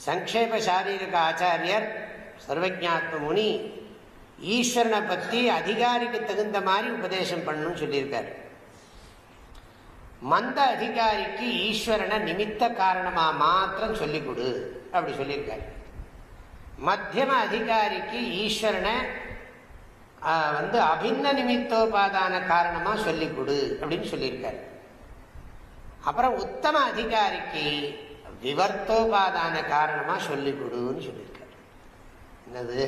சங்கேப சாரீரக ஆச்சாரியர் சர்வஜாத்ம முனி ஈஸ்வரனை பற்றி அதிகாரிக்கு தகுந்த மாதிரி உபதேசம் பண்ணணும்னு சொல்லியிருக்காரு. மந்த அதிகாரிக்கு ஈஸ்வரனை நிமித்த காரணமா மாத்திரம் சொல்லிக் கொடு. அப்படி சொல்லியிருக்காரு. மத்தியம அதிகாரிக்கு ஈஸ்வரனை வந்து அபின்ன நிமித்தோபாதான காரணமாக சொல்லிக் கொடு அப்படின்னு சொல்லியிருக்காரு. அப்புறம் உத்தம அதிகாரிக்கு விவர்த்தோபாதான காரணமா சொல்லிக் கொடுன்னு சொல்லியிருக்காரு. என்னது?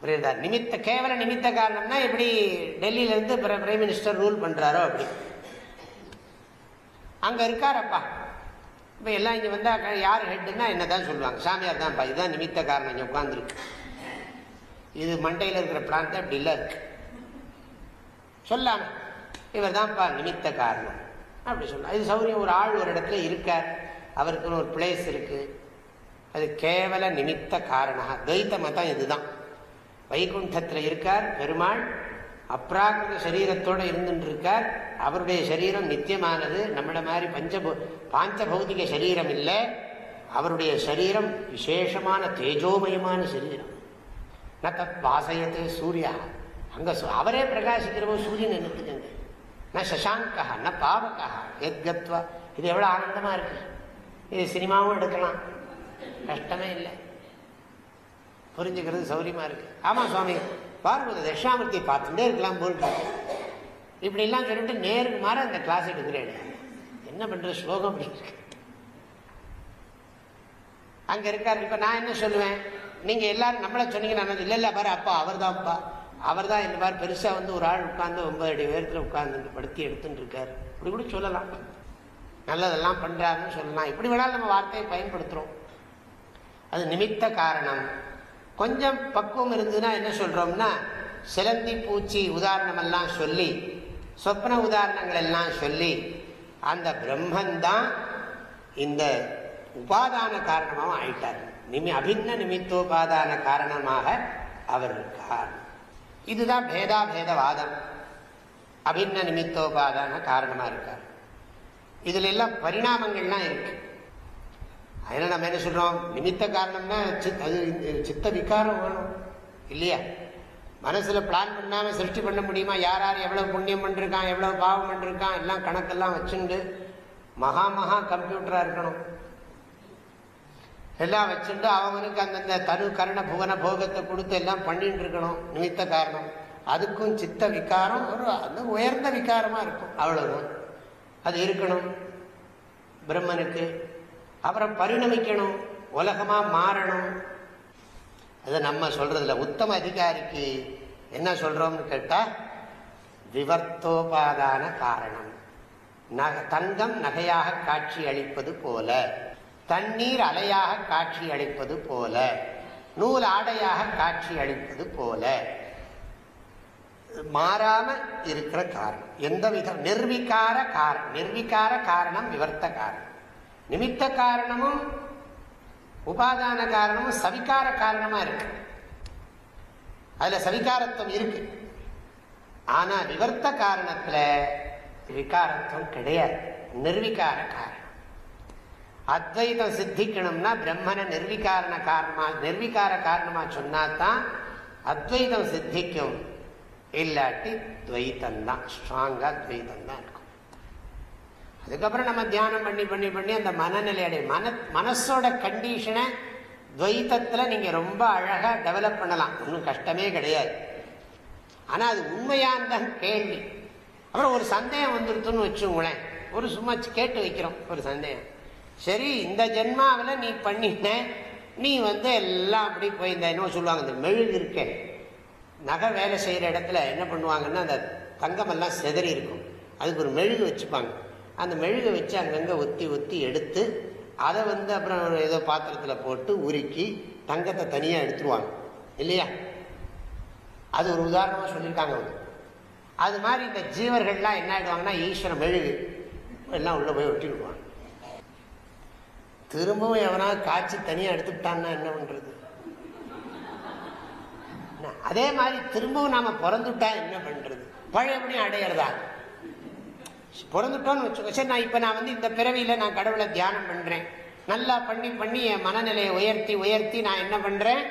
புரியுதா? நிமித்த கேவல நிமித்த காரணம்னா எப்படி டெல்லியிலேருந்து பிரைம் மினிஸ்டர் ரூல் பண்றாரோ அப்படி. அங்கே இருக்காரப்பா. இப்போ எல்லாம் இங்கே வந்தால் யார் ஹெட்னா என்னதான் சொல்லுவாங்க. சாமியார் தான்ப்பா இதுதான் நிமித்த காரணம். இங்கே உட்காந்துருக்கு இது மண்டையில் இருக்கிற பிளான் அப்படி இல்லை இருக்கு. சொல்லாம. இவர் தான்ப்பா நிமித்த காரணம். அப்படி சொல்லலாம் இது சௌரியம் ஒரு ஆள் ஒரு இடத்துல இருக்கார் அவருக்குன்னு ஒரு பிளேஸ் இருக்கு. அது கேவல நிமித்த காரணம். துவைத்த மதம் இதுதான். வைகுண்டத்தில் இருக்கார் பெருமாள். அப்ராகிருத சரீரத்தோடு இருந்துட்டு இருக்கார் அவருடைய சரீரம் நித்தியமானது. நம்மள மாதிரி பஞ்ச பாஞ்ச பௌதிக சரீரம் இல்லை. அவருடைய சரீரம் விசேஷமான தேஜோமயமான சரீரம். ந தத் வாசயத்து சூர்யா. அங்கே அவரே பிரகாசிக்கிறவோ சூரியன் என்னத்துக்குங்க ந சசாங்கா ந பாவகா எத்கத்வா இது எவ்வளோ ஆனந்தமாக இருக்கு. இது சினிமாவும் எடுக்கலாம். கஷ்டமே இல்லை. புரிஞ்சுக்கிறது சௌரியமாக இருக்கு. ஆமாம் சுவாமி. பார்வதி தட்சாமூர்த்தி பார்த்துட்டே இருக்கலாம் போல் இப்படிலாம் சொல்லிட்டு நேருக்கு மாற அந்த கிளாஸ் எடுக்கிறேன் என்ன பண்றது ஸ்லோகம் அப்படி இருக்கு. அங்க இருக்காரு. இப்ப நான் என்ன சொல்லுவேன்? நீங்க எல்லாரும் நம்மள சொன்னீங்க நான் இல்ல இல்ல பாரு அப்பா அவர் தான்ப்பா அவர் தான் இந்த மாதிரி பெருசா வந்து ஒரு ஆள் உட்கார்ந்து ஒன்பது அடி உயரத்துல உட்கார்ந்து படுத்தி எடுத்துட்டு இருக்காரு. இப்படி கூட சொல்லலாம். நல்லதெல்லாம் பண்றாருன்னு சொல்லலாம். இப்படி வேணாலும் நம்ம வார்த்தையை பயன்படுத்துறோம். அது நிமித்த காரணம். கொஞ்சம் பக்குவம் இருந்ததுன்னா என்ன சொல்கிறோம்னா சிலந்தி பூச்சி உதாரணமெல்லாம் சொல்லி சொப்ன உதாரணங்கள் எல்லாம் சொல்லி அந்த பிரம்மன்தான் இந்த உபாதான காரணமாக ஆயிட்டார். நிமி அபின்ன நிமித்தோபாதான காரணமாக அவர் இருக்கார். இதுதான் பேதாபேதவாதம். அபின்ன நிமித்தோபாதான காரணமாக இருக்கார். இதுல எல்லாம் பரிணாமங்கள்லாம் இருக்கு. அதனால நம்ம என்ன சொல்றோம்? நிமித்த காரணம்னா அது சித்த விகாரம் வேணும். இல்லையா? மனசுல பிளான் பண்ணாம சிருஷ்டி பண்ண முடியுமா? யார் யார் எவ்வளவு புண்ணியம் பண்ணிருக்கான் எவ்வளவு பாவம் பண்ணிருக்கான் எல்லாம் கணக்கெல்லாம் வச்சுண்டு மகா மகா கம்ப்யூட்டரா இருக்கணும். எல்லாம் வச்சுட்டு அவனுக்கு அந்தந்த தனு கரண புவன போகத்தை கொடுத்து எல்லாம் பண்ணிட்டு இருக்கணும். நிமித்த காரணம். அதுக்கும் சித்த விகாரம் ஒரு அந்த உயர்ந்த விகாரமா இருக்கும். அவ்வளவுதான். அது இருக்கணும். பிரம்மனுக்கு அப்புறம் பரிணமிக்கணும் உலகமா மாறணும். அது நம்ம சொல்றதுல உத்தம அதிகாரிக்கு என்ன சொல்றோம்னு கேட்டா விவர்த்தோபாதான காரணம். தங்கம் நகையாக காட்சி அளிப்பது போல தண்ணீர் அலையாக காட்சி அளிப்பது போல நூல் ஆடையாக காட்சி அளிப்பது போல மாறாம இருக்கிற காரணம். எந்த விதம் நிர்விகார காரணம் நிர்விகார காரணம் விவர்த்த காரணம். நிமித்த காரணமும் உபாதான காரணமும் சவிகார காரணமா இருக்கு. அதுல சவிகாரத்துவம் இருக்கு. ஆனா விவர்த்த காரணத்துல விகாரத்துவம் கிடையாது. நிர்விகார காரணம். அத்வைதம் சித்திக்கணும்னா பிரம்மனை நிர்விகாரண காரணமா நிர்விகார காரணமா சொன்னாதான் அத்வைதம் சித்திக்கும். இல்லாட்டி துவைத்தம் தான் ஸ்ட்ராங்கா துவைத்தம் தான் அதுக்கப்புறம் நம்ம தியானம் பண்ணி பண்ணி பண்ணி அந்த மனநிலையடை மன மனசோட கண்டிஷனை துவைத்தத்தில் நீங்கள் ரொம்ப அழகாக டெவலப் பண்ணலாம். ஒன்றும் கஷ்டமே கிடையாது. ஆனால் அது உண்மையான தான் கேள்வி. அப்புறம் ஒரு சந்தேகம் வந்துருத்துன்னு வச்சுங்களேன் ஒரு சும்மா கேட்டு வைக்கிறோம் ஒரு சந்தேகம். சரி இந்த ஜென்மாவில் நீ பண்ணிட்ட நீ வந்து எல்லாம் அப்படி போய் இந்த என்ன சொல்லுவாங்க இந்த மெழுகு இருக்க. நகை வேலை செய்கிற இடத்துல என்ன பண்ணுவாங்கன்னா அந்த தங்கமெல்லாம் செதறி இருக்கும். அதுக்கு ஒரு மெழுகு வச்சுப்பாங்க. அந்த மெழுகை வச்சு அங்கங்கே ஒத்தி ஒத்தி எடுத்து அதை வந்து அப்புறம் ஒரு ஏதோ பாத்திரத்தில் போட்டு உருக்கி தங்கத்தை தனியாக எடுத்துருவாங்க. இல்லையா? அது ஒரு உதாரணமாக சொல்லியிருக்காங்க அவங்க. அது மாதிரி இந்த ஜீவர்கள்லாம் என்ன ஆகிடுவாங்கன்னா ஈஸ்வரன் மெழுகு. எல்லாம் உள்ளே போய் ஒட்டி விடுவாங்க. திரும்பவும் எவனாவது காய்ச்சி தனியாக எடுத்துக்கிட்டான்னா என்ன பண்ணுறது அதே மாதிரி திரும்பவும் நாம் பிறந்துட்டா என்ன பண்ணுறது பழையபடியும் அடையிறதா? பிறந்துட்டோன்னு வச்சுக்கோ. சரி நான் இப்போ நான் வந்து இந்த பிறவியில் நான் கடவுளை தியானம் பண்ணுறேன் நல்லா பண்ணி பண்ணி என் மனநிலையை உயர்த்தி உயர்த்தி நான் என்ன பண்ணுறேன்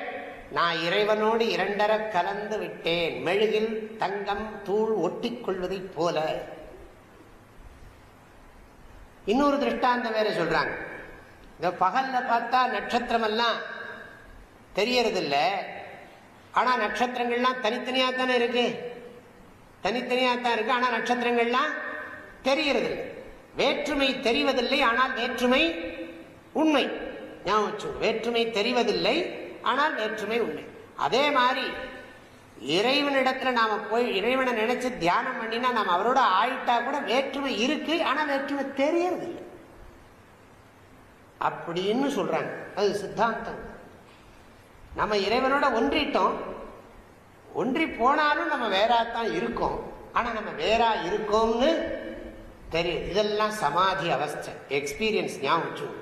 நான் இறைவனோடு இரண்டர கலந்து விட்டேன். மெழுகில் தங்கம் தூள் ஒட்டி போல. இன்னொரு திருஷ்டாந்தம் வேற சொல்றாங்க. இந்த பகல்ல பார்த்தா நட்சத்திரம் எல்லாம் தெரியறதில்லை. ஆனா நட்சத்திரங்கள்லாம் தனித்தனியா தானே இருக்கு? தனித்தனியா தான் இருக்கு. ஆனா நட்சத்திரங்கள்லாம் தெரிகிறது. வேற்றுமை தெரிவதில்லை ஆனால் வேற்றுமை உண்மை. ஞாபகம் வேற்றுமை தெரிவதில்லை ஆனால் வேற்றுமை உண்மை. அதே மாதிரி இறைவனிடத்துல நாம போய் இறைவனை நினைச்சு தியானம் பண்ணினா நாம் அவரோட ஆயிட்டா கூட வேற்றுமை இருக்கு ஆனா வேற்றுமை தெரியறதில்லை. அப்படின்னு சொல்றாங்க. அது சித்தாந்தம். நம்ம இறைவனோட ஒன்றிட்டோம். ஒன்றி போனாலும் நம்ம வேறாத்தான் இருக்கோம். ஆனா நம்ம வேறா இருக்கோம்னு தெரியும். இதெல்லாம் சமாதி அவஸ்தை. எக்ஸ்பீரியன்ஸ் ஞாபகம்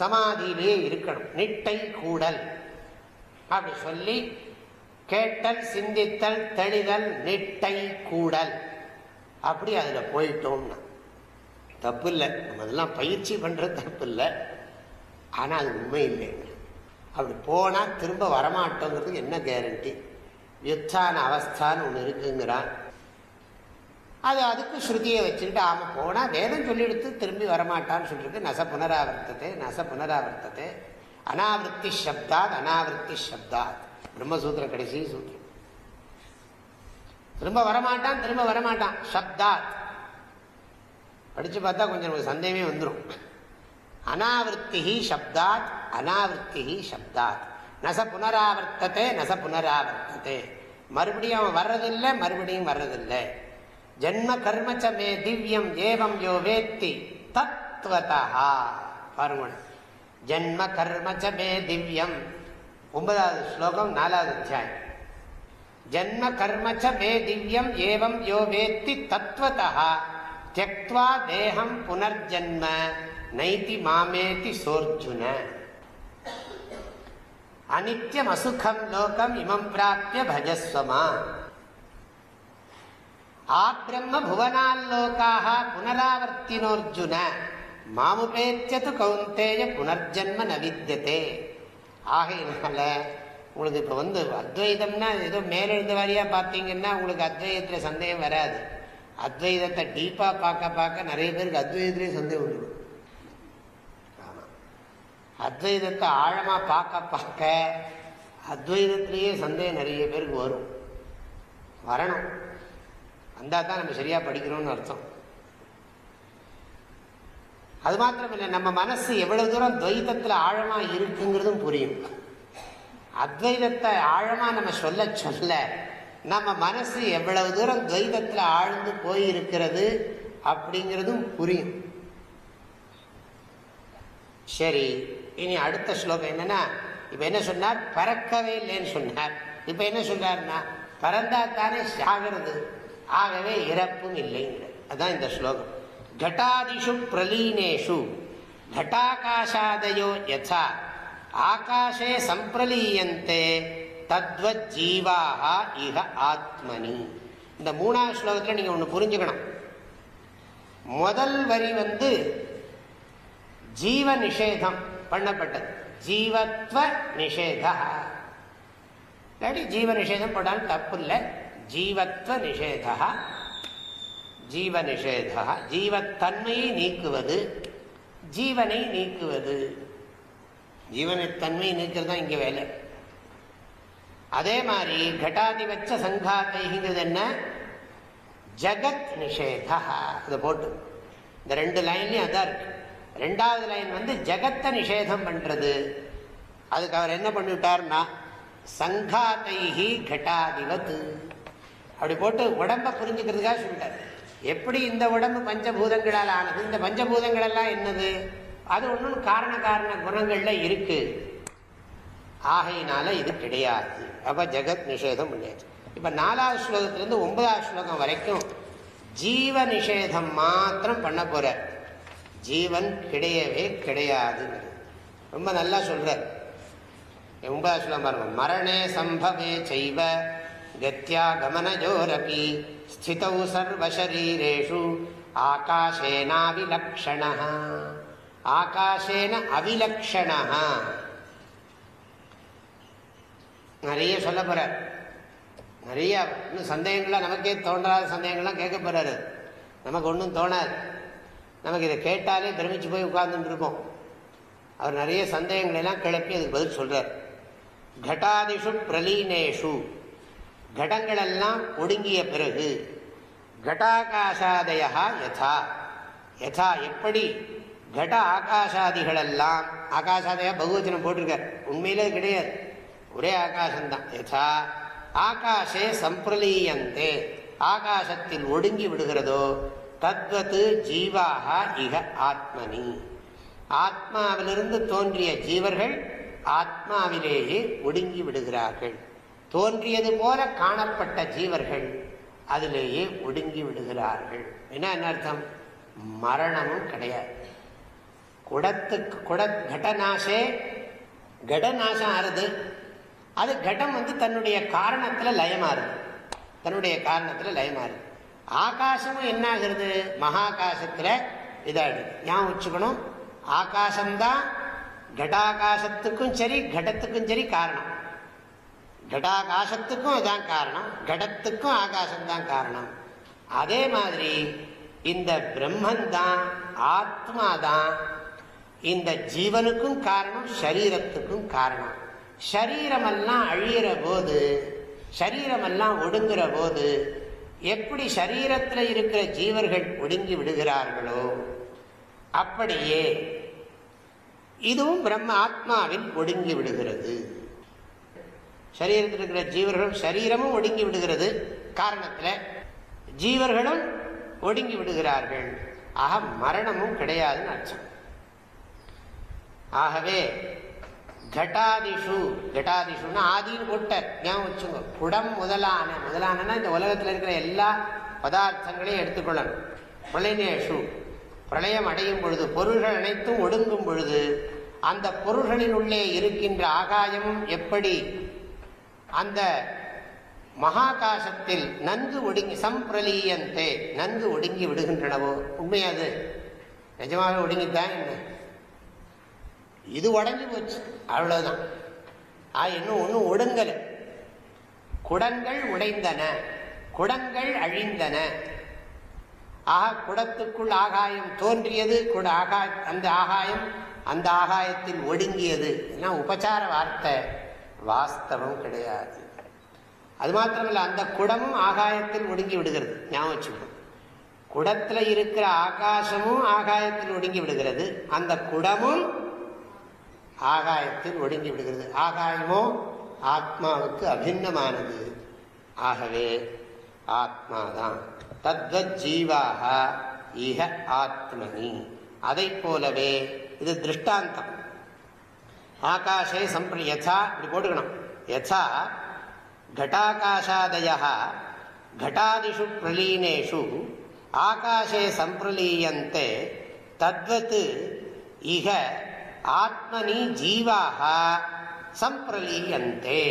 சமாதியிலேயே இருக்கணும். நிட்டை கூடல். அப்படி சொல்லி கேட்டல் சிந்தித்தல் தெளிதல் நிட்டை கூடல். அப்படி அதில் போயிட்டோம்னா தப்பு இல்லை நம்ம அதெல்லாம் பயிற்சி பண்ணுறது தப்பு இல்லை ஆனால் அது உண்மை இல்லைங்க அப்படி போனால் திரும்ப வரமாட்டோங்கிறதுக்கு என்ன கேரண்டி யுத்தான அவஸ்தான்னு ஒன்று இருக்குங்கிறான். அது அதுக்கு ஸ்ருதியை வச்சுக்கிட்டு ஆமாம் போனால் வேதம் சொல்லிடுத்து திரும்பி வரமாட்டான்னு சொல்லியிருக்கு நச புனராவர்த்தத்தை நச புனராவர்த்தத்தை அனாவிருத்தி சப்தாத் அனாவிருத்தி சப்தாத். பிரம்மசூத்திரம் கடைசி சூத்திரம். திரும்ப வரமாட்டான் திரும்ப வரமாட்டான். சப்தாத். படித்து பார்த்தா கொஞ்சம் சந்தேகமே வந்துடும் அனாவிருத்தி சப்தாத் அனாவிருத்தி சப்தாத். நச புனராவர்த்தத்தை நச புனராவர்த்தத்தை மறுபடியும் அவன் வர்றதில்லை மறுபடியும் வர்றதில்லை. ஜென்ம கர்மச்ச மே திவ்யம் ஏவம் யோ வேத்தி தத்வதா பாருங்க ஜென்ம கர்மச்ச மே திவ்யம். ஒன்பதாவது ஸ்லோகம் நாலாவது அத்தியாயம். ஜென்ம கர்மச்ச மே திவ்யம் ஏவம் யோ வேத்தி தத்வதா தியக்வா தேகம் புனர்ஜன்ம. நைதி மாமேதி சோர்ஜுன. அனித்யம் அசுகம் லோகம் இமம் பிராப்பிய பஜஸ்வமா. ஆப்ரம்ம புவனால்லோக்காக புனராவர்த்தினோர்ஜுன. மாமுபேத்தியது கௌந்தேய புனர்ஜன்ம நவித்தியதே ஆகையினால உங்களுக்கு இப்போ வந்து அத்வைதம்னா ஏதோ மேலெழுந்த வாரியாக பார்த்தீங்கன்னா உங்களுக்கு அத்வைதத்தில் சந்தேகம் வராது. அத்வைதத்தை டீப்பாக பார்க்க பார்க்க நிறைய பேருக்கு அத்வைதத்திலே சந்தேகம் வந்துடும். அத்வைதத்தை ஆழமாக பார்க்க பார்க்க அத்வைதத்திலேயே சந்தேகம் நிறைய பேருக்கு வரும். வரணும். வந்தால் தான் நம்ம சரியாக படிக்கிறோம்னு அர்த்தம். அது மாத்திரம் இல்லை நம்ம மனசு எவ்வளவு தூரம் துவைதத்தில் ஆழமாக இருக்குங்கிறதும் புரியும். அத்வைதத்தை ஆழமாக நம்ம சொல்ல சொல்ல நம்ம மனசு எவ்வளவு தூரம் துவைதத்தில் ஆழ்ந்து போயிருக்கிறது அப்படிங்கிறதும் புரியும். சரி இனி அடுத்த ஸ்லோகம் என்னன்னா இப்போ என்ன சொன்னார்? பறக்கவே இல்லைன்னு சொன்னார். இப்போ என்ன சொல்றாருன்னா பறந்தா தானே சாகிறது? ஆகவே இறப்பும் இல்லைங்கிறது அதுதான் இந்த ஸ்லோகம். கட்டாதிஷு பிரலீனேஷு கட்டாகாஷாதயோ யசா ஆகாஷே சம்பிரலீயந்தே தத்வத் ஜீவாகா இக ஆத்மனி இந்த மூணாவது ஸ்லோகத்தில் நீங்கள் ஒன்று புரிஞ்சுக்கணும். முதல் வரி வந்து ஜீவ நிஷேதம் பண்ணப்பட்டது. ஜீவத்வ நிஷேதா. இல்லாட்டி ஜீவ நிஷேதம் போட்டாலும் தப்பு இல்லை. ஜீவத்வ நிஷேதா. ஜீவ நிஷேதா ஜீவத்தன்மையை நீக்குவது. ஜீவனை நீக்குவது. ஜீவனத்தன்மையை நீக்கிறது தான் இங்கே வேலை. அதே மாதிரி கட்டாதிபட்ச சங்காத்தைங்கிறது என்ன? ஜகத் நிஷேதா. அதை போட்டு. இந்த ரெண்டு லைன்லையும் அதான் இருக்கு. ரெண்டாவது லைன் வந்து ஜகத்தை நிஷேதம் பண்றது. அதுக்கு அவர் என்ன பண்ணிவிட்டார்னா சங்காத்தைஹி கட்டாதிபத்து. அப்படி போட்டு உடம்பை புரிஞ்சுக்கிறதுக்காக சொல்லிட்டார். எப்படி இந்த உடம்பு பஞ்சபூதங்களால் ஆனது? இந்த பஞ்சபூதங்கள் எல்லாம் என்னது? அது ஒன்றும் காரண காரண குணங்கள்ல இருக்கு. ஆகையினால இது கிடையாது. அப்ப ஜெகத் நிஷேதம் பண்ணியாச்சு. இப்ப நாலாவது ஸ்லோகத்திலிருந்து ஒன்பதாவது ஸ்லோகம் வரைக்கும் ஜீவ நிஷேதம் மாத்திரம் பண்ண போற. ஜீவன் கிடையவே கிடையாது ரொம்ப நல்லா சொல்றார் ஒன்பதாவது ஸ்லோகம் பாருங்க. மரணே சம்பவே செய்வ கத்தியா கமனஜோரபி ஸ்திதௌ சர்வசரீரேஷு ஆகாஷேனாவிலக்ஷண ஆகாஷேன அவிலக்ஷண நிறைய சொல்ல போறார். நிறைய இன்னும் சந்தேகங்கள்லாம் நமக்கே தோன்றாத சந்தேகங்கள்லாம் கேட்க போறாரு. நமக்கு ஒன்றும் தோணாது. நமக்கு இதை கேட்டாலே பிரமிச்சு போய் உட்கார்ந்துட்டு இருப்போம். அவர் நிறைய சந்தேகங்களெல்லாம் கிளப்பி அதுக்கு பதில் சொல்றார். கட்டாதிஷு பிரலீனேஷு கடங்களெல்லாம் ஒடுங்கிய பிறகு கட்டாகாசாதயா யதா. யதா எப்படி? கட ஆகாசாதிகளெல்லாம் ஆகாசாதையா பகுவச்சனம் போட்டிருக்கார். உண்மையிலே கிடையாது. ஒரே ஆகாசம்தான். யதா ஆகாஷே சம்பிரலீயந்தே. ஆகாசத்தில் ஒடுங்கி விடுகிறதோ தத்வத்து ஜீவாக இக ஆத்மனி. ஆத்மாவிலிருந்து தோன்றிய ஜீவர்கள் ஆத்மாவிலேயே ஒடுங்கி விடுகிறார்கள். தோன்றியது போல காணப்பட்ட ஜீவர்கள் அதிலேயே ஒடுங்கி விடுகிறார்கள். என்ன என்ன அர்த்தம்? மரணமும் கிடையாது. குடத்துக்கு குட கடநாசே கடநாசம் ஆறுது. அது கடம் வந்து தன்னுடைய காரணத்தில் லயமாறுது. தன்னுடைய காரணத்தில் லயமாறுது. ஆகாசமும் என்ன ஆகுறது மகாகாசத்தில் இதாகிடுது ஏன் வச்சுக்கணும்? ஆகாசம்தான் கடாகாசத்துக்கும் சரி கடத்துக்கும் சரி காரணம். கடாகாசத்துக்கும் அதான் காரணம் கடத்துக்கும் ஆகாசம்தான் காரணம். அதே மாதிரி இந்த பிரம்மன் தான் ஆத்மா தான் இந்த ஜீவனுக்கும் காரணம் சரீரத்துக்கும் காரணம். சரீரமெல்லாம் அழியிற போது சரீரமெல்லாம் ஒடுங்குற போது எப்படி சரீரத்தில் இருக்கிற ஜீவர்கள் ஒடுங்கி விடுகிறார்களோ அப்படியே இதுவும் பிரம்ம ஆத்மாவில் ஒடுங்கி விடுகிறது. சரீரத்தில் இருக்கிற ஜீவர்களும் சரீரமும் ஒடுங்கி விடுகிறது. காரணத்தில் ஜீவர்களும் ஒடுங்கி விடுகிறார்கள். ஆக மரணமும் கிடையாதுன்னு அர்த்தம். ஆகவே கட்டாதிஷு கட்டாதிஷுன்னா ஆதின்னு போட்டார் ஞாபகம் வச்சுங்க குடம் முதலான முதலானனா இந்த உலகத்தில் இருக்கிற எல்லா பதார்த்தங்களையும் எடுத்துக்கொள்ளணும். பிரளயனேஷு பிரளயம் அடையும் பொழுது பொருள்கள் அனைத்தும் ஒடுங்கும் பொழுது அந்த பொருள்களின் உள்ளே இருக்கின்ற ஆகாயமும் எப்படி அந்த மகாகாசத்தில் நன்கு ஒடுங்கி சம்பிரலீயந்தே நன்கு ஒடுங்கி விடுகின்றனவோ? உண்மையாது நிஜமாக ஒடுங்கித்தான் என்ன? இது உடஞ்சி போச்சு. அவ்வளவுதான். ஆ இன்னும் ஒன்றும் ஒடுங்கல. குடங்கள் உடைந்தன. குடங்கள் அழிந்தன. ஆக குடத்துக்குள் ஆகாயம் தோன்றியது. குட ஆகா அந்த ஆகாயம் அந்த ஆகாயத்தில் ஒடுங்கியது. ஏன்னா உபச்சார வார்த்தை. வாஸ்தவம் கிடையாது. அது மாத்திரமில்ல அந்த குடமும் ஆகாயத்தில் ஒடுங்கி விடுகிறது. ஞாபகம் வச்சுக்கணும் குடத்தில் இருக்கிற ஆகாசமும் ஆகாயத்தில் ஒடுங்கி விடுகிறது. அந்த குடமும் ஆகாயத்தில் ஒடுங்கி விடுகிறது. ஆகாயமோ ஆத்மாவுக்கு அபிண்ணமானது ஆகவே ஆத்மாதான். தத்வத் ஜீவாக இக ஆத்மனி. அதை போலவே இது திருஷ்டாந்தம். ஆகாஷே சம்பிர யசா இப்படி போட்டுக்கணும். யசா கட்டாகாஷாதய கட்டாதிஷு பிரலீனேஷு ஆகாஷே சம்பிரலீயந்தே தத்வத்து இக ஆத்மனி ஜீவாக சம்பிரலீயந்தே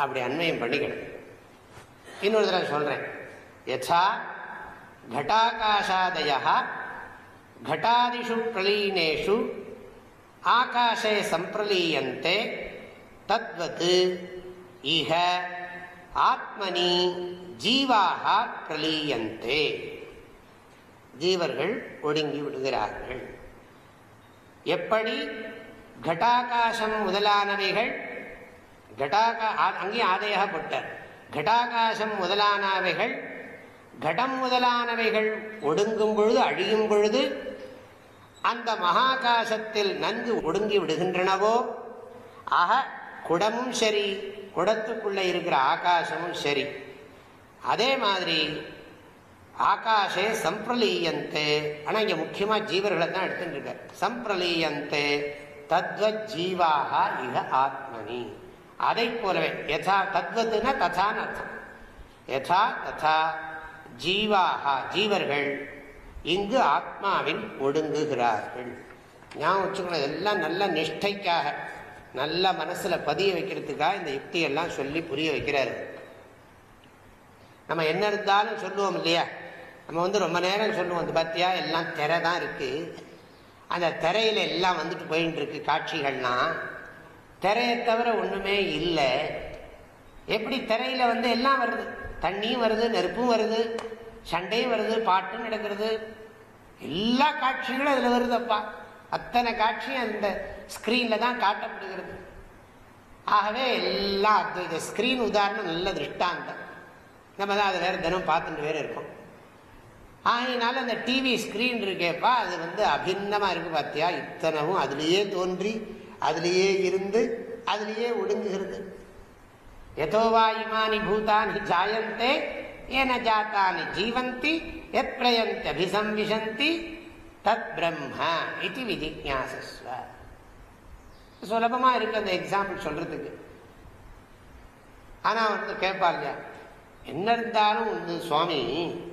அப்படி அண்மையம் பண்ணிக்கணும். இன்னொரு தடவை சொல்கிறேன் யசா கட்டாகாஷாதய கட்டாதிஷு பிரலீனேஷு ஆகாஷே சம்பிரலீயந்தே தத்வது இக ஆத்மனி ஜீவாக பிரலீயந்தே ஜீவர்கள் ஒடுங்கி விடுகிறார்கள். எப்படி? கட்டாகாசம் முதலானவைகள் கட்டாகா அங்கே ஆதையாக போட்டார். கட்டாகாசம் முதலானவைகள் கடம் முதலானவைகள் ஒடுங்கும் பொழுது அழியும் பொழுது அந்த மகாகாசத்தில் நன்கு ஒடுங்கி விடுகின்றனவோ? ஆக குடமும் சரி குடத்துக்குள்ளே இருக்கிற ஆகாசமும் சரி. அதே மாதிரி ஆகாஷே சம்பிரலீயந்தே ஆனால் இங்கே முக்கியமாக ஜீவர்களை தான் எடுத்துட்டு இருக்கார். சம்பிரலீயந்தே தத்வத் ஜீவாக இக ஆத்மனி. அதை போலவே யதா தத்வத்துனா ததான் அர்த்தம். யதா ததா ஜீவாக ஜீவர்கள். இங்கு ஆத்மாவில் ஒடுங்குகிறார்கள். ஞாபகம் வச்சுக்கணும் எல்லாம் நல்ல நிஷ்டைக்காக நல்ல மனசுல பதிய வைக்கிறதுக்காக இந்த யுக்தியெல்லாம் சொல்லி புரிய வைக்கிறாரு. நம்ம என்ன இருந்தாலும் சொல்லுவோம் இல்லையா? நம்ம வந்து ரொம்ப நேரம் சொல்லுவோம் அந்த பார்த்தியா எல்லாம் திரை தான் இருக்கு. அந்த திரையில எல்லாம் வந்துட்டு போயிட்டு இருக்கு காட்சிகள்லாம் திரையை தவிர ஒண்ணுமே இல்லை. எப்படி திரையில வந்து எல்லாம் வருது? தண்ணியும் வருது நெருப்பும் வருது சண்டையும் வருது பாட்டும் நடக்கிறது. எல்லா காட்சிகளும் அதில் வருதப்பா. அத்தனை காட்சியும் அந்த ஸ்க்ரீனில் தான் காட்டப்படுகிறது. ஆகவே எல்லாம் அத்வைத ஸ்கிரீன் உதாரணம் நல்ல திருஷ்டாந்தம். நம்ம தான் அதை வேறு தினம் பார்த்துட்டு வேறு இருக்கோம். ஆகையினால அந்த டிவி ஸ்கிரீன் இருக்கேப்பா அது வந்து அபிநமா இருக்குது பார்த்தியா இத்தனவும் அதுலேயே தோன்றி அதுலேயே இருந்து அதுலேயே ஒடுங்குகிறது. எதோவா இமானி பூதானி ஜாயந்தே ஏன ஜாத்தானி ஜீவந்தி எத் பிரயந்தி அபிசம்விசந்தி தத் பிரம்ம இது விதிஜாசஸ்வ சுலபமா இருக்கு அந்த எக்ஸாம்பிள் சொல்றதுக்கு. ஆனா வந்து கேட்பா இல்லையா என்ன இருந்தாலும் வந்து சுவாமி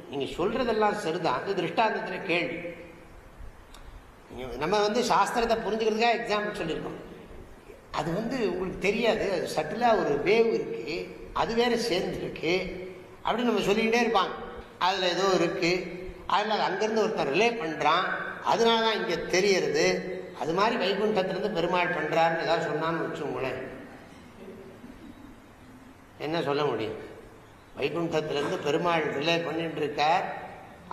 நீங்க சொல்றதெல்லாம் சரிதான் அது திருஷ்டாந்தத்தில் கேள்வி. நம்ம வந்து சாஸ்திரத்தை புரிஞ்சுக்கிறதுக்காக எக்ஸாம்பிள் சொல்லியிருக்கோம். அது வந்து உங்களுக்கு தெரியாது அது சட்டிலாக ஒரு வேவ் இருக்கு அது வேற சேர்ந்துருக்கு. அப்படின்னு நம்ம சொல்லிக்கிட்டே இருப்பாங்க. அதில் ஏதோ இருக்குது அதில் அங்கேருந்து ஒருத்தன் ரிலே பண்ணுறான் அதனால தான் இங்கே தெரியறது. அது மாதிரி வைகுண்டத்திலேருந்து பெருமாள் பண்ணுறாருன்னு ஏதாவது சொன்னான்னு வச்சுங்களேன் என்ன சொல்ல முடியும்? வைகுண்டத்திலேருந்து பெருமாள் ரிலே பண்ணிட்டு இருக்கார்.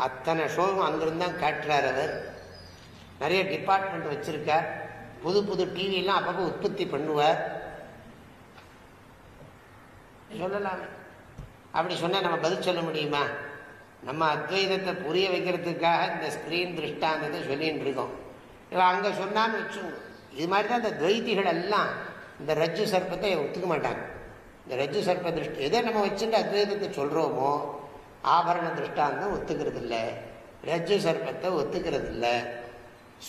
அத்தனை ஷோவும் அங்கிருந்து தான் காட்டுறார் அவர். நிறைய டிபார்ட்மெண்ட் வச்சுருக்கார். புது புது டிவிலாம் அப்பப்போ உற்பத்தி பண்ணுவார். சொல்லலாமே. அப்படி சொன்னால் நம்ம பதில் சொல்ல முடியுமா? நம்ம அத்வைதத்தை புரிய வைக்கிறதுக்காக இந்த ஸ்கிரீன் திருஷ்டாந்தத்தை சொல்லின்னு இருக்கோம். இவன் அங்கே சொன்னான்னு வச்சுங்க இது மாதிரி தான் இந்த துவைத்திகள் எல்லாம் இந்த ரஜ்ஜு சர்ப்பத்தை ஒத்துக்க மாட்டாங்க. இந்த ரஜ்ஜு சர்ப்ப திருஷ்டி எதை நம்ம வச்சுட்டு அத்வைதத்தை சொல்கிறோமோ ஆபரண திருஷ்டாந்தம் ஒத்துக்கிறது இல்லை ரஜ்ஜு சர்ப்பத்தை ஒத்துக்கிறது இல்லை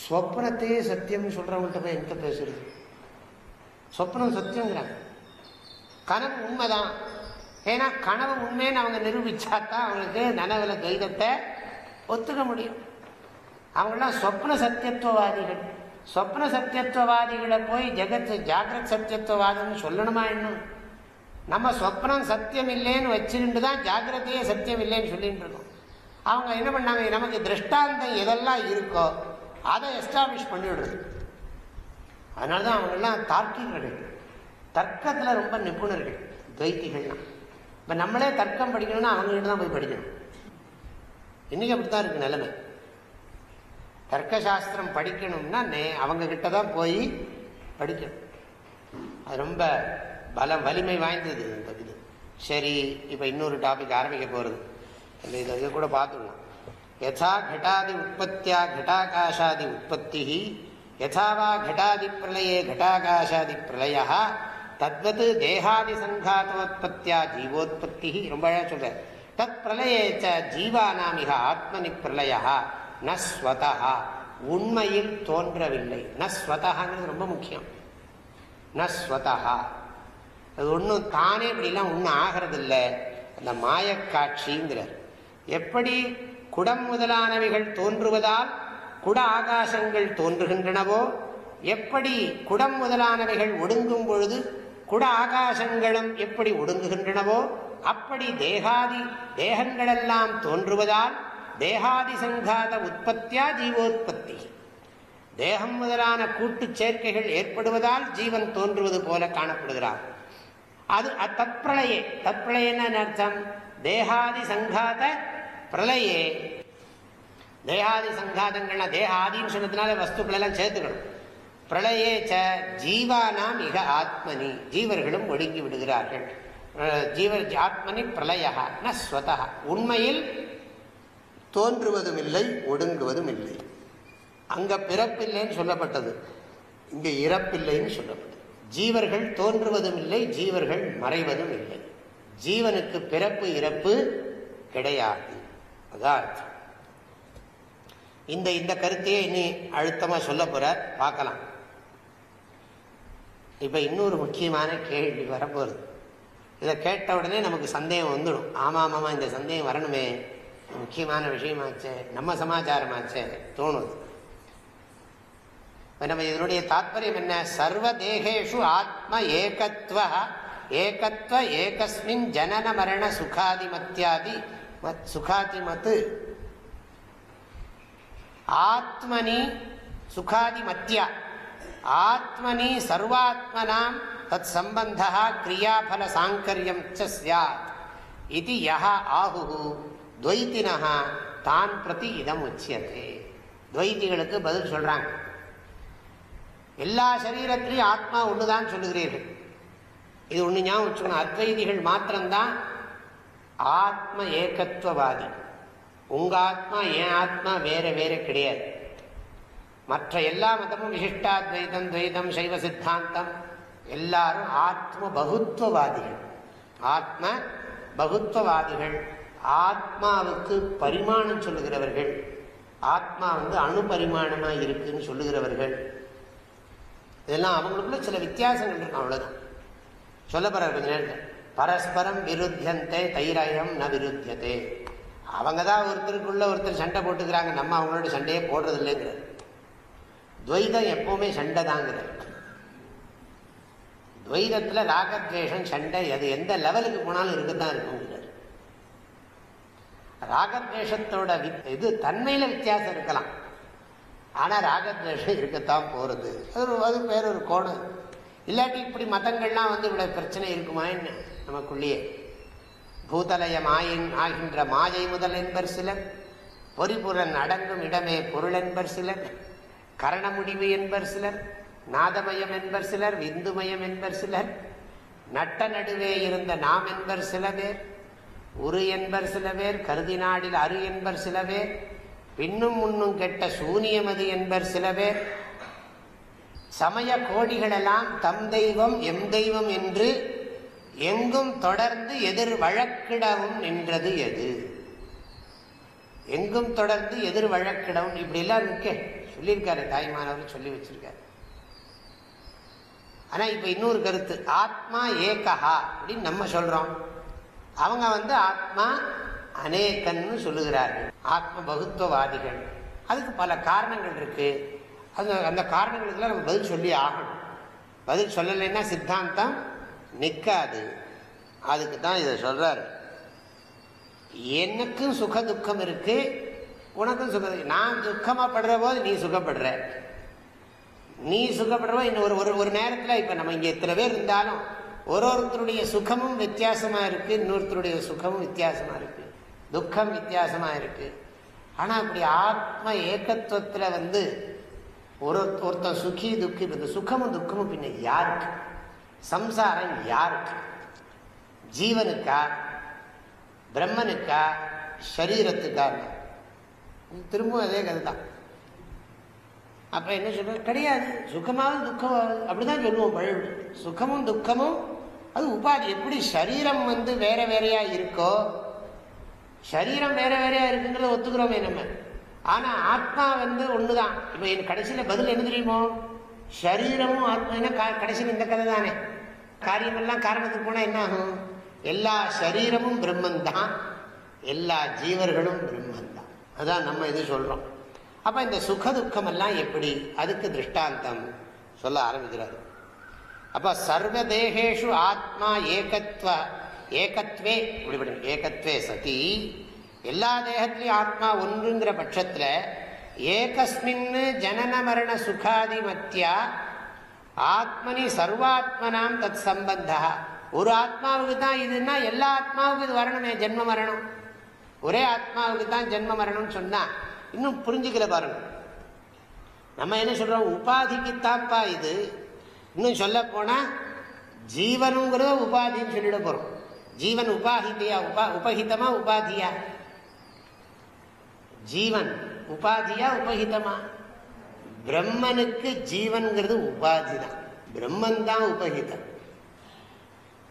ஸ்வப்னத்தையே சத்தியம்னு சொல்கிறவங்கள்ட்ட போய் என்கிட்ட பேசுறது. சொப்னம் சத்தியங்கிறாங்க. கனவு உண்மைதான். ஏன்னா கனவு உண்மைன்னு அவங்க நிரூபிச்சா தான் அவங்களுக்கு நனவுல துவைதத்தை ஒத்துக்க முடியும். அவங்களாம் சொப்ன சத்தியத்துவவாதிகள். சொப்ன சத்தியத்துவவாதிகளை போய் ஜெகத்து ஜாகிரத் சத்தியத்துவவாதம்னு சொல்லணுமா இன்னும் நம்ம சொப்னம் சத்தியம் இல்லைன்னு வச்சுட்டு தான் ஜாகிரதையே சத்தியம் இல்லைன்னு சொல்லிட்டு இருக்கோம். அவங்க என்ன பண்ணாங்க? நமக்கு திருஷ்டாந்தம் எதெல்லாம் இருக்கோ அதை எஸ்டாப்ளிஷ் பண்ணிவிடுறது அதனால தான் அவங்கெல்லாம் தார்க்கிகள் தர்க்கத்தில் ரொம்ப நிபுணர்கள் துவைத்திகள்லாம். இப்போ நம்மளே தர்க்கம் படிக்கணும்னா அவங்ககிட்ட தான் போய் படிக்கணும். இன்றைக்கி அப்படி தான் இருக்குது நிலைமை. தர்க்கசாஸ்திரம் படிக்கணும்னா நே அவங்கக்கிட்ட தான் போய் படிக்கணும். அது ரொம்ப பலம் வலிமை வாய்ந்தது இந்த இது சரி இப்போ இன்னொரு டாபிக் ஆரம்பிக்க போகிறது இந்த இதை இது கூட பார்த்துடலாம். யதா கட்டாதி உற்பத்தியா கட்டாகாஷாதி உற்பத்தி யதாவா கட்டாதி பிரளயே கட்டாகாஷாதி பிரளயா தத்வத் தேகாதி சங்காத்தோத்பத்தியா ஜீவோத்பத்தி ரொம்ப அழகாக சொல்ற தத் பிரளயே ஜீவானாமிக ஆத்மனி பிரளய ந ஸ்வதா உண்மையில் தோன்றவில்லை. ந ரொம்ப முக்கியம். ந ஸ்வதா அது ஒன்றும் தானே இப்படிலாம் ஒன்றும் ஆகிறதில்ல. அந்த மாயக்காட்சிங்கிறார் எப்படி குடம் முதலானவைகள் தோன்றுவதால் குட ஆகாசங்கள் தோன்றுகின்றனவோ எப்படி குடம் முதலானவைகள் ஒடுங்கும் பொழுது குட ஆகாசங்களும் எப்படி ஒடுங்குகின்றனவோ அப்படி தேகாதி தேகங்களெல்லாம் தோன்றுவதால் தேகாதி சங்காத உற்பத்தியா ஜீவோத்பத்தி தேகம் முதலான கூட்டு சேர்க்கைகள் ஏற்படுவதால் ஜீவன் தோன்றுவது போல காணப்படுகிறார். அது தற்பிரளையே தற்பிரளையன்னு அர்த்தம்? தேகாதி சங்காத பிரளையே. தேகாதி சங்காதங்கள்னா தேகாதின்னு சொன்னதுனால வஸ்துக்கள் எல்லாம் சேர்த்துக்கணும். பிரளையே ச ஜீவானாம் இக ஆத்மனி. ஜீவர்களும் ஒடுங்கி விடுகிறார்கள். ஜீவர் ஆத்மனி பிரளயா ந ஸ்வதா உண்மையில் தோன்றுவதும் இல்லை ஒடுங்குவதும் இல்லை அங்கே பிறப்பில்லைன்னு சொல்லப்பட்டது. இங்கே இறப்பில்லைன்னு சொல்லப்பட்டது. ஜீவர்கள் தோன்றுவதும் இல்லை ஜீவர்கள் மறைவதும் இல்லை ஜீவனுக்கு பிறப்பு இறப்பு கிடையாது. அதான். அர்த்தம் இந்த இந்த கருத்தையே இனி அழுத்தமாக சொல்ல போகிறார் பார்க்கலாம். இப்போ இன்னொரு முக்கியமான கேள்வி வரப்போகுது. இதை கேட்ட உடனே நமக்கு சந்தேகம் வந்துடும். ஆமாம் ஆமாம் இந்த சந்தேகம் வரணுமே. முக்கியமான விஷயமாச்சே. நம்ம சமாச்சாரமாச்சே தோணுது. நம்ம இதனுடைய தாத்பரியம் என்ன? சர்வ தேகேஷு ஆத்ம ஏகத்துவ ஏகத்துவ ஏகஸ்மின் ஜனன மரண சுகாதிமத்தியாதி சுகாதிமத்து. ஆத்மனி சுகாதிமத்தியா ஆத்மனி சர்வாத்மனாம் தத் சம்பந்தா கிரியாபல சாங்கரியம் சாத் இது யா ஆகு துவைத்தினா தான் பிரதி இதம் உச்சியது. துவைத்திகளுக்கு பதில் சொல்றாங்க. எல்லா சரீரத்திலையும் ஆத்மா ஒண்ணுதான் சொல்லுகிறீர்கள். இது ஒண்ணு ஞாபகம் வச்சுக்கணும். அத்வைதிகள் மாத்திரம்தான் ஆத்ம ஏகத்துவவாதி. உங்க ஆத்மா என் ஆத்மா வேற வேற கிடையாது. மற்ற எல்லா மதமும் விசிஷ்டாத்வைதம் துவைதம் சைவ சித்தாந்தம். எல்லாரும் ஆத்ம பகுத்துவவாதிகள் ஆத்ம பகுத்துவவாதிகள். ஆத்மாவுக்கு பரிமாணம் சொல்லுகிறவர்கள். ஆத்மா வந்து அணு பரிமாணமாக இருக்குன்னு சொல்லுகிறவர்கள். இதெல்லாம் அவங்களுக்குள்ள சில வித்தியாசங்கள் இருக்கும் அவ்வளோதான் சொல்ல கொஞ்ச நேரத்தில். பரஸ்பரம் விருத்தியந்தே தைராயம் ந விருத்தியதே. அவங்க தான் ஒருத்தருக்குள்ள ஒருத்தர் சண்டை போட்டுக்கிறாங்க. நம்ம அவங்களோட சண்டையே போடுறது துவைதம் எப்பவுமே சண்டை தாங்கிறது துவைதத்தில் ராகத்வேஷம் சண்டை அது எந்த லெவலுக்கு போனாலும் இருக்குதான் இருக்குங்கிறார் ராகத்வேஷத்தோட இது தன்மையில் வித்தியாசம் இருக்கலாம். ஆனால் ராகத்வேஷம் இருக்கத்தான் போகிறது அது அது வேற ஒரு கோணம். இல்லாட்டி இப்படி மதங்கள்லாம் வந்து இவ்வளோ பிரச்சனை இருக்குமா என்ன நமக்குள்ளேயே. பூதலய மாயின் ஆகின்ற மாயை முதல் என்பர் சிலர் பொறிபுறன் அடங்கும் இடமே பொருள் என்பர் சிலர். கரண முடிவு என்பர் சிலர் நாதமயம் என்பர் சிலர் விந்துமயம் என்பர் சிலர் நட்ட நடுவே இருந்த நாம் என்பர் சில பேர் உரு என்பர் சில பேர் கருதி நாடில் அரு என்பர் சில பேர் பின்னும் முன்னும் கெட்ட சூனியமது என்பர் சில பேர். சமய கோடிகளெல்லாம் தம் தெய்வம் எம் தெய்வம் என்று எங்கும் தொடர்ந்து எதிர் வழக்கிடவும் நின்றது எது? எங்கும் தொடர்ந்து எதிர் வழக்கிடவும் இப்படி எல்லாம் இருக்கே. சொல்லியிருக்காரு தாய்மானவர் சொல்லி வச்சிருக்காரு. ஆனா இப்போ இன்னொரு கருத்து ஆத்மா ஏகஹா அப்படின்னு நம்ம சொல்கிறோம் அவங்க வந்து ஆத்மா அநேகன்னு சொல்லுகிறார்கள். ஆத்ம பகுத்துவவாதிகள். அதுக்கு பல காரணங்கள் இருக்குது அந்த அந்த காரணங்களுக்கெல்லாம் நம்ம பதில் சொல்லி ஆகணும். பதில் சொல்லலைன்னா சித்தாந்தம் நிற்காது அதுக்கு தான் இதை சொல்றாரு. எனக்கும் சுக துக்கம் இருக்கு உனக்கும் சுகம் நான் துக்கமா படுற போது நீ சுகப்படுற. நீ சுகப்படுறவோ இன்னும் ஒரு ஒரு ஒரு நேரத்தில் இப்போ நம்ம இங்கே இத்தனை பேர் இருந்தாலும் ஒரு ஒருத்தருடைய சுகமும் வித்தியாசமாக இருக்குது இன்னொருத்தருடைய சுகமும் வித்தியாசமாக இருக்குது துக்கம் வித்தியாசமாக இருக்குது ஆனால் அப்படி ஆத்ம ஏகத்துவத்தில் வந்து ஒரு ஒருத்தன் சுகி துக்கி இந்த சுகமும் துக்கமும் பின்ன யாருக்கு? சம்சாரம் யாருக்கு? ஜீவனுக்கா? பிரம்மனுக்கா? சரீரத்துக்கா? திரும்பவும் அதே கதை தான் அப்புறம் என்ன சொல்ற கிடையாது. சுகமாவது துக்கம்? அப்படிதான் சொல்லுவோம் பழு சுகமும் துக்கமும் அது உபாதி. எப்படி சரீரம் வந்து வேற வேறையா இருக்கோ சரீரம் வேற வேறையா இருக்குங்கிறத ஒத்துக்கிறோமே நம்ம. ஆனா ஆத்மா வந்து ஒண்ணுதான். இப்ப என் கடைசியில பதில் என்ன தெரியுமோ? சரீரமும் ஆத்மா கடைசியில் இந்த கதை தானே காரியமெல்லாம் காரணத்துக்கு போனா என்ன ஆகும்? எல்லா சரீரமும் பிரம்மன் தான் எல்லா ஜீவர்களும் பிரம்மன் தான் அதான் நம்ம இது சொல்கிறோம் அப்போ இந்த சுக எல்லாம் எப்படி? அதுக்கு திருஷ்டாந்தம் சொல்ல ஆரம்பிக்கிறார். அப்போ சர்வ தேகேஷு ஆத்மா ஏகத்வ ஏகத்வே இப்படி ஏகத்வே சதி எல்லா தேகத்திலையும் ஆத்மா ஒன்றுங்கிற பட்சத்தில் ஏகஸ்மின் ஜனன மரண சுகாதி மத்தியா ஆத்மனி சர்வாத்மனாம் தத் சம்பந்தா. ஒரு ஆத்மாவுக்கு தான் இதுன்னா எல்லா ஆத்மாவுக்கும் இது வரணுமே ஜென்ம மரணம். ஒரே ஆத்மாவுக்கு தான் ஜென்ம மரணம்னு சொன்னா இன்னும் புரிஞ்சுக்கல பாருங்க. நம்ம என்ன சொல்றோம்? உபாதிக்குத்தாப்பா இது. இன்னும் சொல்ல போனா ஜீவனுங்கிறத உபாதின்னு சொல்லிட போறோம். ஜீவன் உபாஹிதையா உபா உபஹிதமா உபாதியா? ஜீவன் உபாதியா உபஹிதமா பிரம்மனுக்கு ஜீவன்கிறது உபாதி தான். பிரம்மன் தான் உபஹிதம்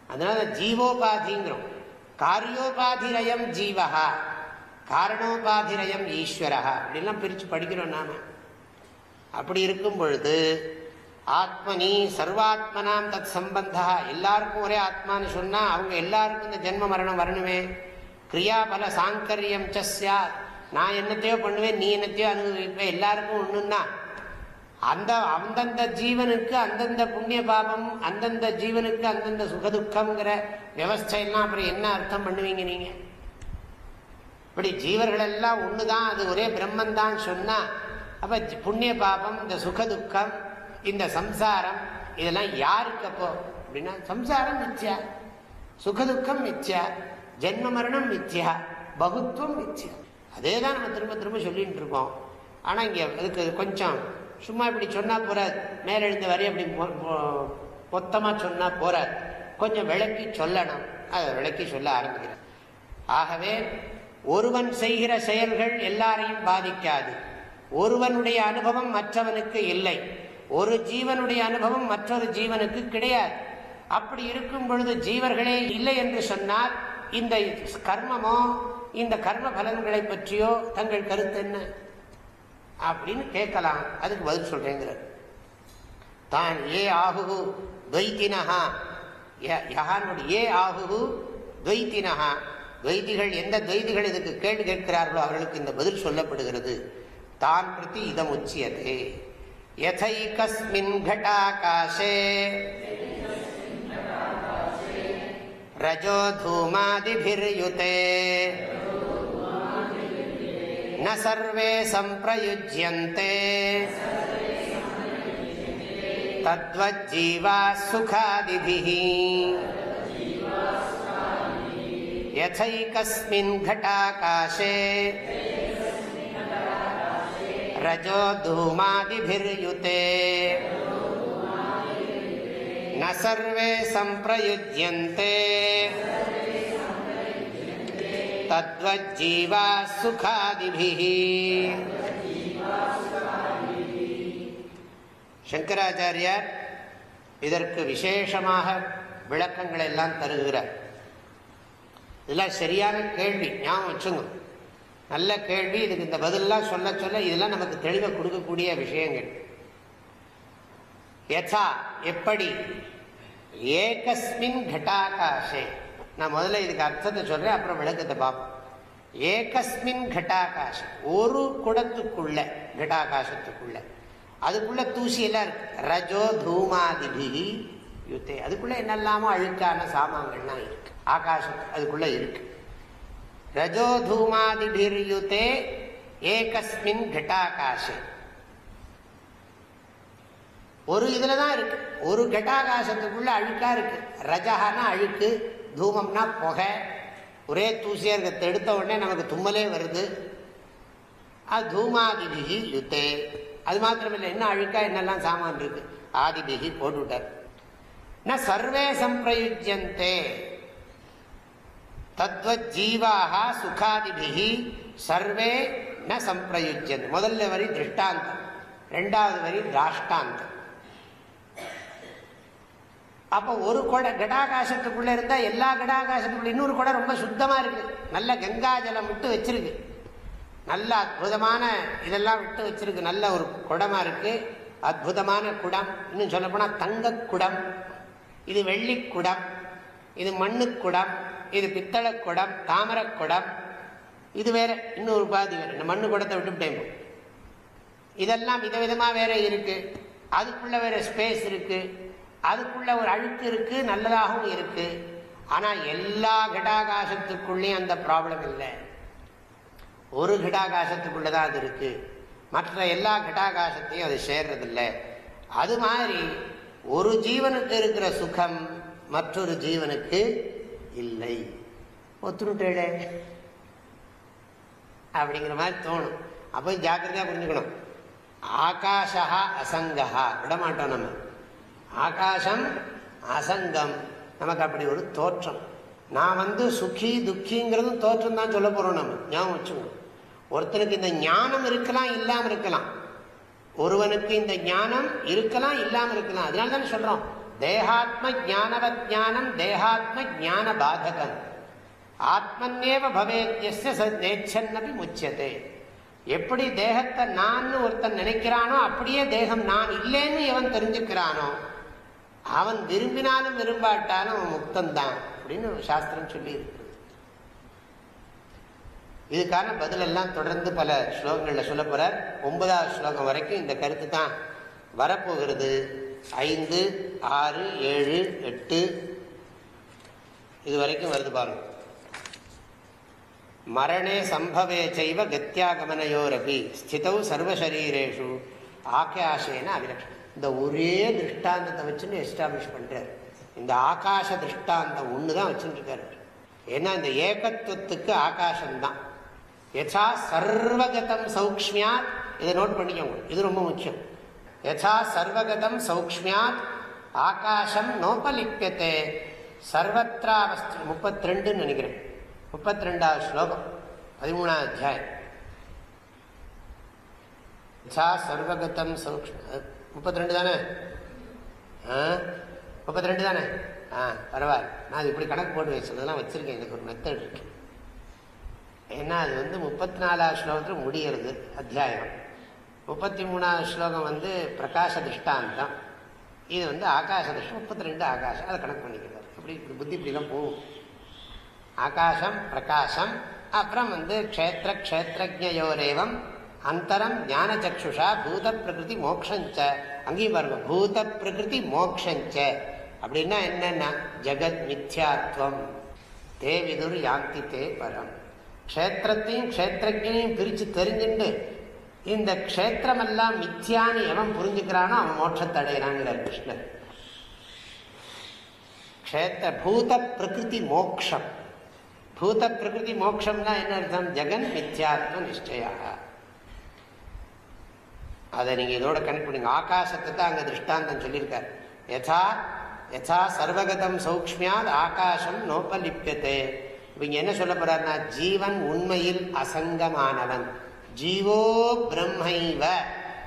அதனால ஜீவோபாதிங்கிறோம். காரியோபாதிரயம் ஜீவகா காரணோபாதிரயம் ஈஸ்வரா அப்படின்லாம் பிரித்து படிக்கிறோம் நாம. அப்படி இருக்கும் பொழுது ஆத்மனி சர்வாத்மனாம் தத் சம்பந்தா எல்லாருக்கும் ஒரே ஆத்மான்னு சொன்னால் அவங்க எல்லாருக்கும் இந்த ஜென்ம மரணம் வரணுமே. கிரியாபல சாங்கரியம் சாத். நான் என்னத்தையோ பண்ணுவேன் நீ என்னத்தையோ அனுபவிப்பேன் எல்லாருக்கும் ஒண்ணுன்னா அந்த அந்தந்த ஜீவனுக்கு அந்தந்த புண்ணிய பாபம் அந்தந்த ஜீவனுக்கு அந்தந்த சுகதுக்கம்ங்கிற விவஸ்தையெல்லாம் அப்புறம் என்ன அர்த்தம் பண்ணுவீங்க நீங்க? இப்படி ஜீவர்கள் எல்லாம் ஒண்ணுதான் அது ஒரே பிரம்மன் தான் சொன்னா அப்ப புண்ணிய பாபம் இந்த சுகதுக்கம் இந்த சம்சாரம் இதெல்லாம் யாருக்கு அப்போ? அப்படின்னா சம்சாரம் மித்யா. சுகதுக்கம் மித்யா. ஜென்ம மரணம் மித்யா. பகுத்துவம் மித்யா. அதே தான் நம்ம திரும்ப திரும்ப சொல்லிட்டு இருக்கோம். ஆனா இங்க அதுக்கு கொஞ்சம் சும்மா இப்படி சொன்னால் போறாது. மேலெழுந்த வரி அப்படி மொத்தமாக சொன்னால் போறாது. கொஞ்சம் விளக்கி சொல்லணும். அதை விளக்கி சொல்ல ஆரம்பிக்கிறேன். ஆகவே ஒருவன் செய்கிற செயல்கள் எல்லாரையும் பாதிக்காது. ஒருவனுடைய அனுபவம் மற்றவனுக்கு இல்லை. ஒரு ஜீவனுடைய அனுபவம் மற்றொரு ஜீவனுக்கு கிடையாது. அப்படி இருக்கும் பொழுது ஜீவர்களே இல்லை என்று சொன்னால் இந்த கர்மமோ இந்த கர்ம பலன்களை பற்றியோ தங்கள் கருத்து என்ன? அப்படின்னு கேட்கலாம். அதுக்கு பதில் சொல்றேங்கிறார் தான் ஏ ஆகு துவைத்தினஹா. யஹானுடைய ஏ ஆகு துவைத்தினஹா. துவைதிகள் எந்த துவைதிகள் இதுக்கு கேள்வி கேட்கிறார்களோ அவர்களுக்கு இந்த பதில் சொல்லப்படுகிறது. தான் பிரதி இதம் உச்சியதே. யதைகஸ்மின் கட்டாகாஷே ரஜோ தூமாதிபிர்யுதே न सर्वे सम्प्रयुज्यन्ते तद्वज्जीवाः सुखादिभिः यथैकस्मिन् घटाकाशे रजो धूमादिभिर्युते न सर्वे सम्प्रयुज्यन्ते தத்வஜீவா சுகாதிபிஹி சங்கராச்சாரியார் இதற்கு விசேஷமாக விளக்கங்களை எல்லாம் தருகிறார். இதெல்லாம் சரியான கேள்வி ஞாபகம் வச்சுங்க. நல்ல கேள்வி இதுக்கு இந்த பதிலெல்லாம் சொல்ல சொல்ல இதெல்லாம் நமக்கு தெளிவை கொடுக்கக்கூடிய விஷயங்கள். யதா எப்படி? ஏகஸ்மின் கட்டாகாசே. நான் முதல்ல இதுக்கு அர்த்தத்தை சொல்றேன் அப்புறம் விளக்கத்தை பார்ப்போம். ஏகஸ்மின் கட்டாகாசம். ஒரு குடத்துக்குள்ள கட்டாகாசத்துக்குள்ள. அதுக்குள்ள தூசி எல்லாம் இருக்கு. ரஜோ தூமாதிபி யுத்தே. அதுக்குள்ள என்னெல்லாமோ அழுக்கான சாமான்கள்லாம் இருக்கு. ஆகாசத்து அதுக்குள்ள இருக்கு. ரஜோ தூமாதிபிர் யுத்தே ஏகஸ்மின் கட்டாகாசே. ஒரு இதுல தான் இருக்கு. ஒரு கட்டாகாசத்துக்குள்ள அழுக்கா இருக்கு. ரஜகானா அழுக்கு தூமம்னா புகை. ஒரே தூசியாக இருக்கிறத எடுத்த உடனே நமக்கு தும்மலே வருது. அது தூமாதிபிகி யுத்தே. அது மாத்திரமில்லை என்ன அழுக்கா என்னெல்லாம் சாமான் இருக்கு. ஆதிபிகி போட்டுவிட்டார். ந சர்வே சம்பிரயுஜந்தே தத்வத் ஜீவாக சுகாதிபிகி சர்வே ந சம்பிரயுஜந்த் முதல்ல வரி திருஷ்டாந்தம். ரெண்டாவது வரி ராஷ்டாந்தம். அப்போ ஒரு கொடை கடாகாசத்துக்குள்ள இருந்தா எல்லா கடாகாசத்துக்குள்ள இன்னொரு கொடை ரொம்ப சுத்தமா இருக்கு நல்ல கங்கா ஜலம் விட்டு வச்சிருக்கு. நல்ல அற்புதமான இதெல்லாம் விட்டு வச்சிருக்கு. நல்ல ஒரு குடமா இருக்கு. அற்புதமான குடம். இன்னும் சொல்ல போனா தங்க குடம். இது வெள்ளி குடம். இது மண்ணு குடம். இது பித்தளை குடம். தாமரை குடம். இது வேற இன்னொரு பாதி வேற. இந்த மண்ணு குடத்தை விட்டுவிட்டேன் இதெல்லாம் விதவிதமா வேற இருக்கு. அதுக்குள்ள வேற ஸ்பேஸ் இருக்கு. அதுக்குள்ள ஒரு அழுத்து இருக்கு நல்லதாகவும் இருக்கு. ஆனா எல்லா கிடாகாசத்துக்குள்ளேயும் அந்த ப்ராப்ளம் இல்லை. ஒரு கிடாகாசத்துக்குள்ளதான் அது இருக்கு. மற்ற எல்லா கிடாகாசத்தையும் அது சேர்றதில்லை. அது மாதிரி ஒரு ஜீவனுக்கு இருக்கிற சுகம் மற்றொரு ஜீவனுக்கு இல்லை. ஒத்துணுட்டே அப்படிங்கிற மாதிரி தோணும். அப்போ ஜாக்கிரதையா புரிஞ்சுக்கணும். ஆகாஷா அசங்கா விடமாட்டோம் நம்ம. ஆகாசம் அசங்கம். நமக்கு அப்படி ஒரு தோற்றம். நான் வந்து சுக்கி துக்கிங்கிறதும் தோற்றம் தான் சொல்ல போறோம் நம்ம. ஞாபகம் வச்சுக்கணும் ஒருத்தனுக்கு இந்த ஞானம் இருக்கலாம் இல்லாம இருக்கலாம். ஒருவனுக்கு இந்த ஞானம் இருக்கலாம் இல்லாம இருக்கலாம். அதனால தான் சொல்றோம். தேகாத்ம ஜானவத் ஞானம் தேகாத்ம ஜான பாதகம். ஆத்மன்னேவ பவேத்யன்னபி முச்சதே எப்படி தேகத்தை நான் ஒருத்தன் நினைக்கிறானோ அப்படியே தேகம் நான் இல்லைன்னு எவன் தெரிஞ்சுக்கிறானோ அவன் விரும்பினாலும் விரும்பாட்டாலும் அவன் முக்தந்தான் அப்படின்னு சாஸ்திரம் சொல்லி இருக்கிறது இதுக்கான பதிலெல்லாம் தொடர்ந்து பல ஸ்லோகங்களில் சொல்ல போறார். ஒன்பதாவது ஸ்லோகம் வரைக்கும் இந்த கருத்து தான் வரப்போகிறது. ஐந்து ஆறு ஏழு எட்டு. இது வரைக்கும் வருது பாருங்க. மரணே சம்பவே செய்வ கத்தியாகமனையோரபி ஸ்திதௌ சர்வசரீரேஷு ஆக்கியாசேன அபிலட்சணம் இந்த ஒரே திருஷ்டாந்தத்தை வச்சுன்னு எஸ்டாப்ளிஷ் பண்ணுறார் இந்த ஆகாச திருஷ்டாந்தம் ஒன்று தான் வச்சுருக்காரு ஏன்னா இந்த ஏகத்துவத்துக்கு ஆகாசம்தான். யசா சர்வகதம் சௌக்மியாத் இதை நோட் பண்ணிக்கோங்க. இது ரொம்ப முக்கியம். யசா சர்வகதம் சௌக்மியாத் ஆகாசம் நோபலிப்பியத்தை சர்வத்ராவஸ்து முப்பத்தி ரெண்டுன்னு நினைக்கிறேன். முப்பத்தி ரெண்டாவது ஸ்லோகம். பதிமூணாவது அத்தியாயம். யசா சர்வகதம் சௌக்ம முப்பத்தி ரெண்டு தானே? முப்பத்தி ரெண்டு தானே? ஆ பரவாயில்ல. நான் இப்படி கணக்கு போட்டு வச்சுருந்ததெல்லாம் வச்சுருக்கேன். எனக்கு ஒரு மெத்தட் இருக்கு. ஏன்னா அது வந்து முப்பத்தி நாலாவது ஸ்லோகத்தில் முடிகிறது அத்தியாயம். முப்பத்தி மூணாவது ஸ்லோகம் வந்து பிரகாச திருஷ்டாந்தம் இது வந்து ஆகாச திருஷ்டம் முப்பத்தி ரெண்டு ஆகாசம். அதை கணக்கு பண்ணிக்கிறார். இப்படி புத்தி இப்படிலாம் போகும். ஆகாசம் பிரகாசம் அப்புறம் வந்து க்ஷேத்திர க்ஷேத்திரஜயோரேவம் அந்தரம் ஞான சக்ஷுஷா பூத பிரகிருதி மோக்ஷஞ்ச. அங்கேயும் பாருங்க பூத பிரகிருதி மோக்ஷஞ்ச. அப்படின்னா என்னன்னா ஜெகத் மித்யாத்வம். தேவிதுர் யாக்தி தே பரம். க்ஷேத்திரத்தையும் க்ஷேத்திரஜனையும் பிரித்து தெரிஞ்சுட்டு இந்த க்ஷேத்திரமெல்லாம் மித்யான்னு எவன் புரிஞ்சுக்கிறானோ அவன் மோட்சத்தை அடைகிறாங்கிறார் கிருஷ்ணர். க்ஷேத்திர பூத பிரகிருதி மோக்ஷம். பூத பிரகிருதி மோக்ஷம்னா என்ன அர்த்தம்? ஜெகன் மித்யாத்ம நிச்சயாக அதை நீங்க இதோட கனெக்ட் பண்ணுங்க. ஆகாசத்தை தான் அங்க திருஷ்டாந்தம் சொல்லியிருக்கார். யதா யதா சர்வகதம் சௌக்மியாத் ஆகாசம் நோபலிப்பியத்தே இவங்க என்ன சொல்ல போறாருன்னா ஜீவன் உண்மையில் அசங்கமானவன். ஜீவோ பிரம்மைவ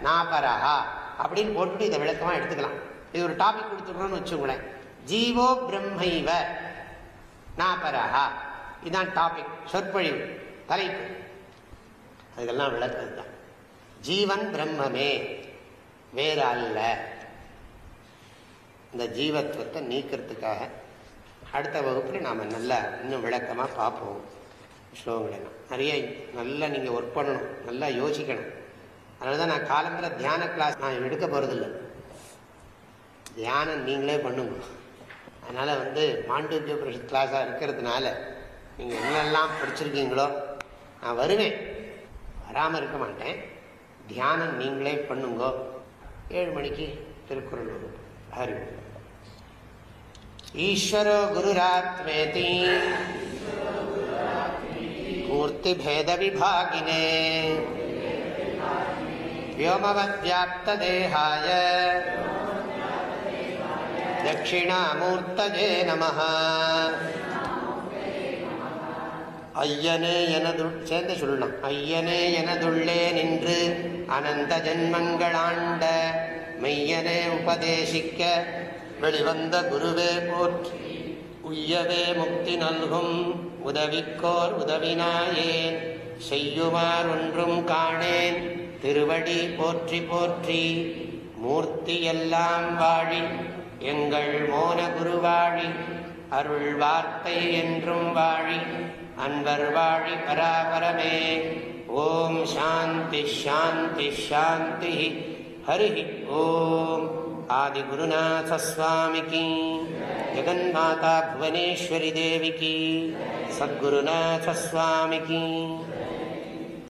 நாபரஹா. அப்படின்னு போட்டுட்டு இதை விளக்கமா எடுத்துக்கலாம். இது ஒரு டாபிக் கொடுத்துடுறோம்னு வச்சுங்களேன் ஜீவோ பிரம்மைவ நாபரஹா. இதுதான் டாபிக் சொற்பொழிவு. தலைப்பு. அதுக்கெல்லாம் விளக்கம் தான் ஜீவன் பிரம்மமே. வேற அல்ல. இந்த ஜீவத்துவத்தை நீக்கிறதுக்காக அடுத்த வகுப்பில் நாம் நல்லா இன்னும் விளக்கமாக பார்ப்போம். ஸ்லோகங்களெல்லாம். நிறைய நல்லா நீங்கள் ஒர்க் பண்ணணும். நல்லா யோசிக்கணும். அதனால தான் நான் காலத்தில் தியான கிளாஸ் நான் எடுக்க போகிறதில்ல தியானம் நீங்களே பண்ணுங்க. அதனால் வந்து மாண்டூக்கிய பரிஷத் கிளாஸாக இருக்கிறதுனால நீங்கள் என்னெல்லாம் படிச்சிருக்கீங்களோ நான் வருவேன். வராமல் இருக்க மாட்டேன். தியானம் நீங்களே பண்ணுங்கோ ஏழு மணிக்கு திருக்குறள் வகுப்பு ஹரி ஈஸ்வரோ குருராத்மேதி மூர்த்திபேத விபாகினே व्योमवद्व्याप्तदेहाय दक्षिणामूर्तये नमः ஐயனே எனது சேர்ந்து சொல்லலாம். ஐயனே எனதுள்ளே நின்று அனந்த ஜென்மங்களாண்ட மெய்யனே உபதேசிக்க வெளிவந்த குருவே போற்றி. உய்யவே முக்தி நல்கும் உதவிக்கோர் உதவினாயேன் செய்யுமார் ஒன்றும் காணேன். திருவடி போற்றி போற்றி. மூர்த்தி எல்லாம் வாழி எங்கள் மோன குருவாழி. அருள் வார்த்தை என்றும் வாழி. அன்பர் வாழி பராபரமே. ஓம் சாந்தி ஷாந்தி ஷாந்தி ஹரி ஓம். ஆதிகுருநாசஸ்வாமிக்கு ஜெகன்மாதா புவனேஸ்வரி தேவிக்கு. சத்குருநாசஸ்வாமிக்கு